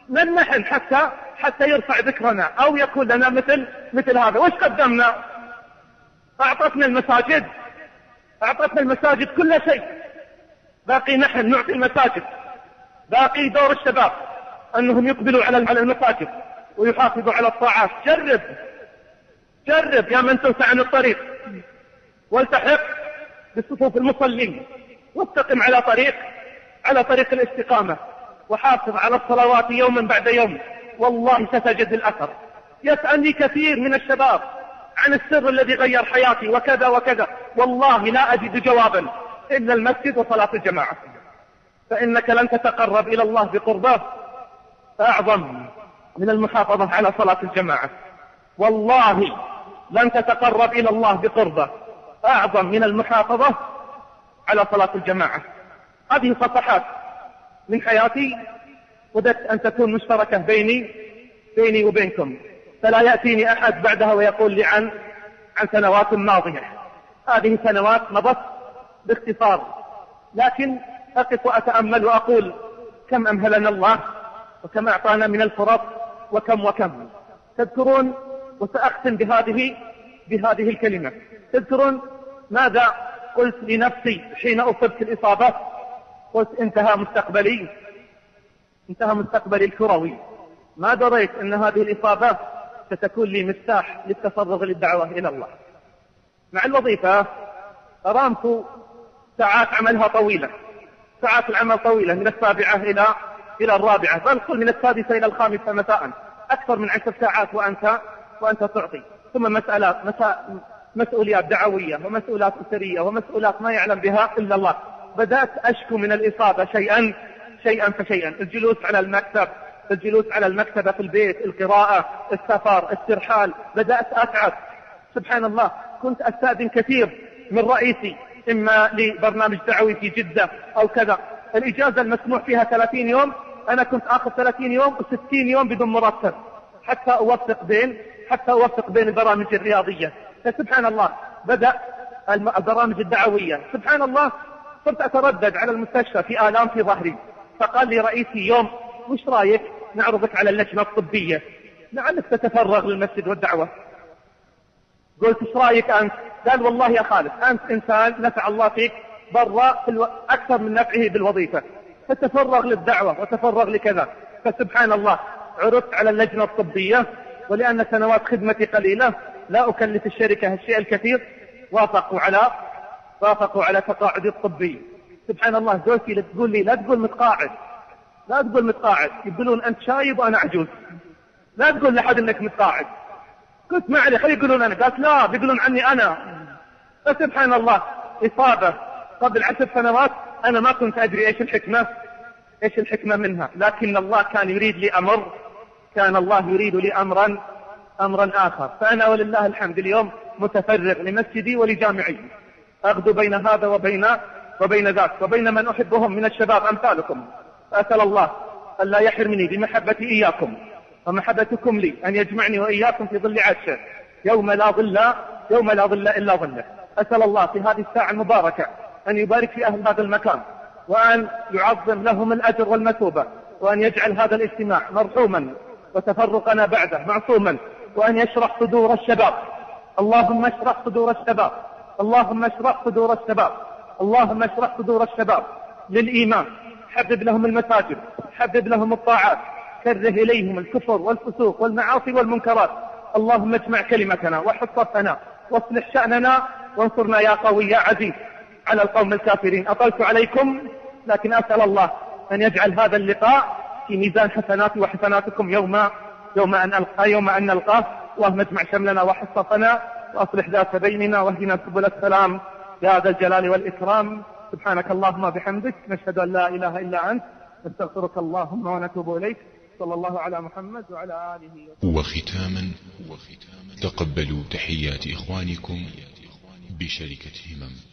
S3: من نحن حتى حتى يرفع ذكرنا أو يكون لنا مثل مثل هذا. وش قدمنا؟ أعطتنا المساجد. أعطتنا المساجد كل شيء. باقي نحن نعطي المساجد. باقي دور الشباب أنهم يقبلوا على المساجد. ويحافظوا على الطاعات. جرب. جرب يا من توسع عن الطريق. والتحق بصفوف المصلين. واستقم على طريق على طريق الاستقامة. وحافظ على الصلوات يوما بعد يوم. والله ستجد الأثر. يسألني كثير من الشباب عن السر الذي غير حياتي وكذا وكذا. والله لا أجد جوابا إلا المسجد وصلاة الجماعة. فإنك لن تتقرب إلى الله بقربه. أعظم من المحافظة على صلاة الجماعة. والله لن تتقرب إلى الله بقربة. أعظم من المحافظة على صلاة الجماعة. هذه صفحات من حياتي ودت أن تكون مشتركة بيني بيني وبينكم. فلا يأتيني أحد بعدها ويقول لي عن عن سنوات ماضية. هذه سنوات مضت باختصار. لكن أقف وأتأمل وأقول كم أمهلنا الله وكم أعطانا من الفرص وكم وكم. تذكرون وسأختم بهذه بهذه الكلمة. تذكرون ماذا قلت لنفسي حين أصبت الإصابة؟ قلت انتهى مستقبلي. انتهى مستقبلي الكروي. ما دريت أن هذه الإصابة ستكون لي مفتاح للتفرغ للدعوة إلى الله. مع الوظيفة أرامكو ساعات عملها طويلة. ساعات العمل طويلة من السابعة إلى إلى الرابعة. بل قل من السادسة إلى الخامسة مساء. أكثر من عشر ساعات وأنت وأنت تعطي. ثم مسألات مسؤوليات دعوية ومسؤولات أسرية ومسؤولات ما يعلم بها إلا الله. بدأت أشكو من الإصابة شيئا شيئا فشيئا. الجلوس على المكتب الجلوس على المكتبة في البيت القراءة السفر الترحال بدأت أتعب. سبحان الله كنت أستأذن كثير من رئيسي إما لبرنامج دعوي في جدة أو كذا. الإجازة المسموح فيها 30 يوم أنا كنت آخذ 30 يوم و60 يوم بدون مرتب. حتى أوفق بين حتى أوفق بين البرامج الرياضية. فسبحان الله بدأ البرامج الدعوية. سبحان الله صرت أتردد على المستشفى في آلام في ظهري. فقال لي رئيسي يوم وش رأيك نعرضك على اللجنة الطبية؟ لعلك تتفرغ للمسجد والدعوة. قلت إيش رأيك أنت؟ قال والله يا خالد أنت إنسان نفع الله فيك برا في ألو... أكثر من نفعه بالوظيفة. فتفرغ للدعوة وتفرغ لكذا. فسبحان الله عرضت على اللجنة الطبية ولأن سنوات خدمتي قليلة لا أكلف الشركة الشيء الكثير. وافقوا على وافقوا على تقاعدي الطبي. سبحان الله زوجتي تقول لي لا تقول متقاعد. لا تقول متقاعد. يقولون أنت شايب وأنا عجوز. لا تقول لحد أنك متقاعد. قلت ما علي خلي يقولون أنا. قالت لا بيقولون عني أنا. فسبحان الله إصابة. قبل عشر سنوات أنا ما كنت أدري إيش الحكمة إيش الحكمة منها. لكن الله كان يريد لي أمر كان الله يريد لي أمرا أمرا آخر. فأنا ولله الحمد اليوم متفرغ لمسجدي ولجامعي. أغدو بين هذا وبين وبين ذاك وبين من أحبهم من الشباب أمثالكم. فأسأل الله ألا يحرمني بمحبتي إياكم ومحبتكم لي أن يجمعني وإياكم في ظل عرشه. يوم لا ظل يوم لا ظل إلا ظله. أسأل الله في هذه الساعة المباركة أن يبارك في أهل هذا المكان وأن يعظم لهم الأجر والمثوبة وأن يجعل هذا الاجتماع مرحوما وتفرقنا بعده معصوما وأن يشرح صدور الشباب. اللهم اشرح صدور الشباب. اللهم اشرح صدور الشباب. اللهم اشرح صدور الشباب للإيمان. حبب لهم المساجد. حبب لهم الطاعات. كره إليهم الكفر والفسوق والمعاصي والمنكرات. اللهم اجمع كلمتنا وحط واصلح شأننا وانصرنا يا قوي يا عزيز. على القوم الكافرين. أطلت عليكم لكن أسأل الله أن يجعل هذا اللقاء في ميزان حسناتي وحسناتكم يوم يوم أن ألقى يوم أن نلقاه. اللهم اجمع شملنا وحصتنا وأصلح ذات بيننا واهدنا سبل السلام. يا ذا الجلال والإكرام. سبحانك اللهم وبحمدك نشهد أن لا إله إلا أنت. نستغفرك اللهم ونتوب إليك. صلى الله على محمد وعلى آله
S1: وختاما تقبلوا تحيات إخوانكم بشركة همم